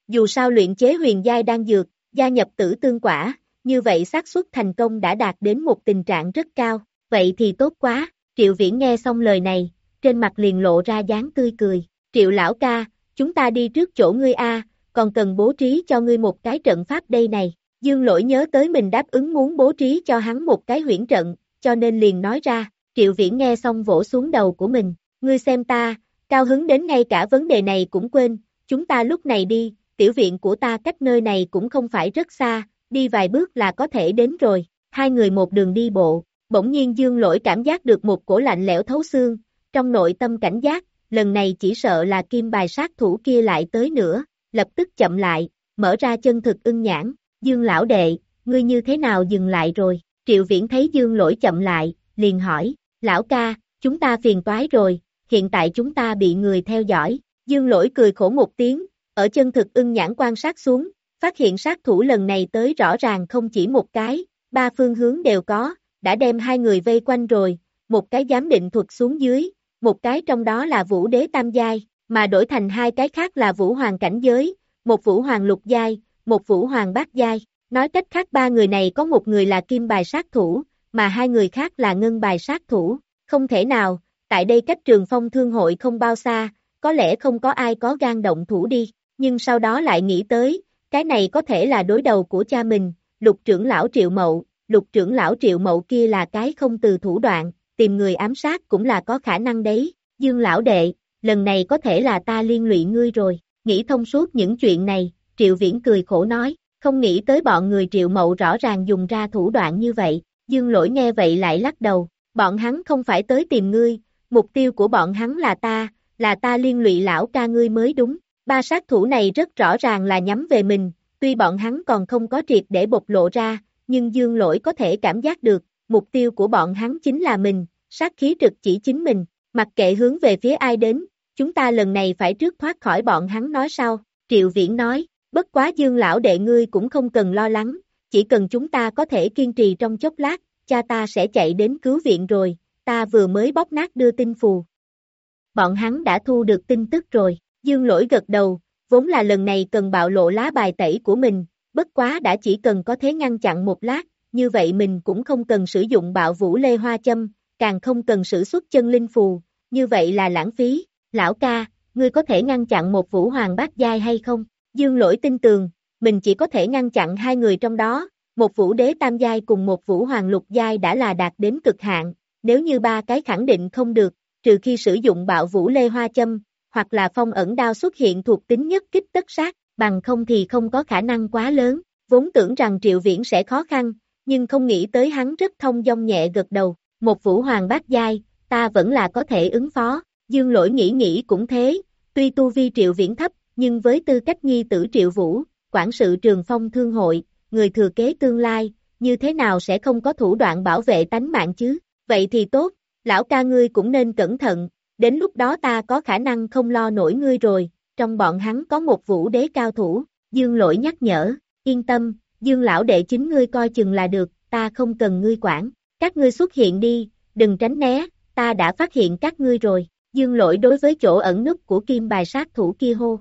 Speaker 2: Dù sao luyện chế huyền giai đang dược, gia nhập tử tương quả, như vậy xác suất thành công đã đạt đến một tình trạng rất cao, vậy thì tốt quá, triệu viễn nghe xong lời này, trên mặt liền lộ ra dáng tươi cười, triệu lão ca, chúng ta đi trước chỗ ngươi A, còn cần bố trí cho ngươi một cái trận pháp đây này, dương lỗi nhớ tới mình đáp ứng muốn bố trí cho hắn một cái huyễn trận, cho nên liền nói ra, triệu viễn nghe xong vỗ xuống đầu của mình, ngươi xem ta, cao hứng đến ngay cả vấn đề này cũng quên, chúng ta lúc này đi, tiểu viện của ta cách nơi này cũng không phải rất xa, đi vài bước là có thể đến rồi, hai người một đường đi bộ, bỗng nhiên dương lỗi cảm giác được một cổ lạnh lẽo thấu xương, trong nội tâm cảnh giác, lần này chỉ sợ là kim bài sát thủ kia lại tới nữa, lập tức chậm lại, mở ra chân thực ưng nhãn, dương lão đệ, ngươi như thế nào dừng lại rồi, triệu viễn thấy dương lỗi chậm lại, liền hỏi, lão ca, chúng ta phiền toái rồi, hiện tại chúng ta bị người theo dõi, dương lỗi cười khổ một tiếng, ở chân thực ưng nhãn quan sát xuống, phát hiện sát thủ lần này tới rõ ràng không chỉ một cái, ba phương hướng đều có, đã đem hai người vây quanh rồi, một cái giám định thuật xuống dưới, một cái trong đó là vũ đế tam giai, mà đổi thành hai cái khác là vũ hoàng cảnh giới, một vũ hoàng lục giai, một vũ hoàng bát giai. Nói cách khác ba người này có một người là kim bài sát thủ, mà hai người khác là ngân bài sát thủ. Không thể nào, tại đây cách trường phong thương hội không bao xa, có lẽ không có ai có gan động thủ đi, nhưng sau đó lại nghĩ tới, cái này có thể là đối đầu của cha mình, lục trưởng lão triệu mậu, lục trưởng lão triệu mậu kia là cái không từ thủ đoạn, tìm người ám sát cũng là có khả năng đấy, dương lão đệ, lần này có thể là ta liên lụy ngươi rồi, nghĩ thông suốt những chuyện này, triệu viễn cười khổ nói, không nghĩ tới bọn người triệu mậu rõ ràng dùng ra thủ đoạn như vậy, dương lỗi nghe vậy lại lắc đầu, bọn hắn không phải tới tìm ngươi, mục tiêu của bọn hắn là ta, là ta liên lụy lão ca ngươi mới đúng, ba sát thủ này rất rõ ràng là nhắm về mình, tuy bọn hắn còn không có triệt để bộc lộ ra, nhưng dương lỗi có thể cảm giác được, mục tiêu của bọn hắn chính là mình, sát khí trực chỉ chính mình, mặc kệ hướng về phía ai đến, chúng ta lần này phải trước thoát khỏi bọn hắn nói sau, Triệu Viễn nói, bất quá dương lão đệ ngươi cũng không cần lo lắng, chỉ cần chúng ta có thể kiên trì trong chốc lát, cha ta sẽ chạy đến cứu viện rồi, ta vừa mới bóp nát đưa tin phù. Bọn hắn đã thu được tin tức rồi, dương lỗi gật đầu, vốn là lần này cần bạo lộ lá bài tẩy của mình, bất quá đã chỉ cần có thế ngăn chặn một lát, như vậy mình cũng không cần sử dụng bạo vũ lê hoa châm, càng không cần sử xuất chân linh phù, như vậy là lãng phí, lão ca, ngươi có thể ngăn chặn một vũ hoàng bát giai hay không? Dương lỗi tin tường, mình chỉ có thể ngăn chặn hai người trong đó, một vũ đế tam giai cùng một vũ hoàng lục giai đã là đạt đến cực hạn, nếu như ba cái khẳng định không được, trừ khi sử dụng bạo vũ lê hoa châm, hoặc là phong ẩn đao xuất hiện thuộc tính nhất kích tất sát, bằng không thì không có khả năng quá lớn. Vốn tưởng rằng Triệu Viễn sẽ khó khăn, nhưng không nghĩ tới hắn rất thông dong nhẹ gật đầu, một vũ hoàng bát giai, ta vẫn là có thể ứng phó, dương lỗi nghĩ nghĩ cũng thế, tuy tu vi Triệu Viễn thấp, nhưng với tư cách nhi tử Triệu Vũ, quản sự trường phong thương hội, người thừa kế tương lai, như thế nào sẽ không có thủ đoạn bảo vệ tánh mạng chứ, vậy thì tốt, lão ca ngươi cũng nên cẩn thận, đến lúc đó ta có khả năng không lo nổi ngươi rồi, trong bọn hắn có một vũ đế cao thủ, dương lỗi nhắc nhở, yên tâm, dương lão đệ chính ngươi coi chừng là được, ta không cần ngươi quản, các ngươi xuất hiện đi, đừng tránh né, ta đã phát hiện các ngươi rồi, dương lỗi đối với chỗ ẩn núp của kim bài sát thủ kia hô.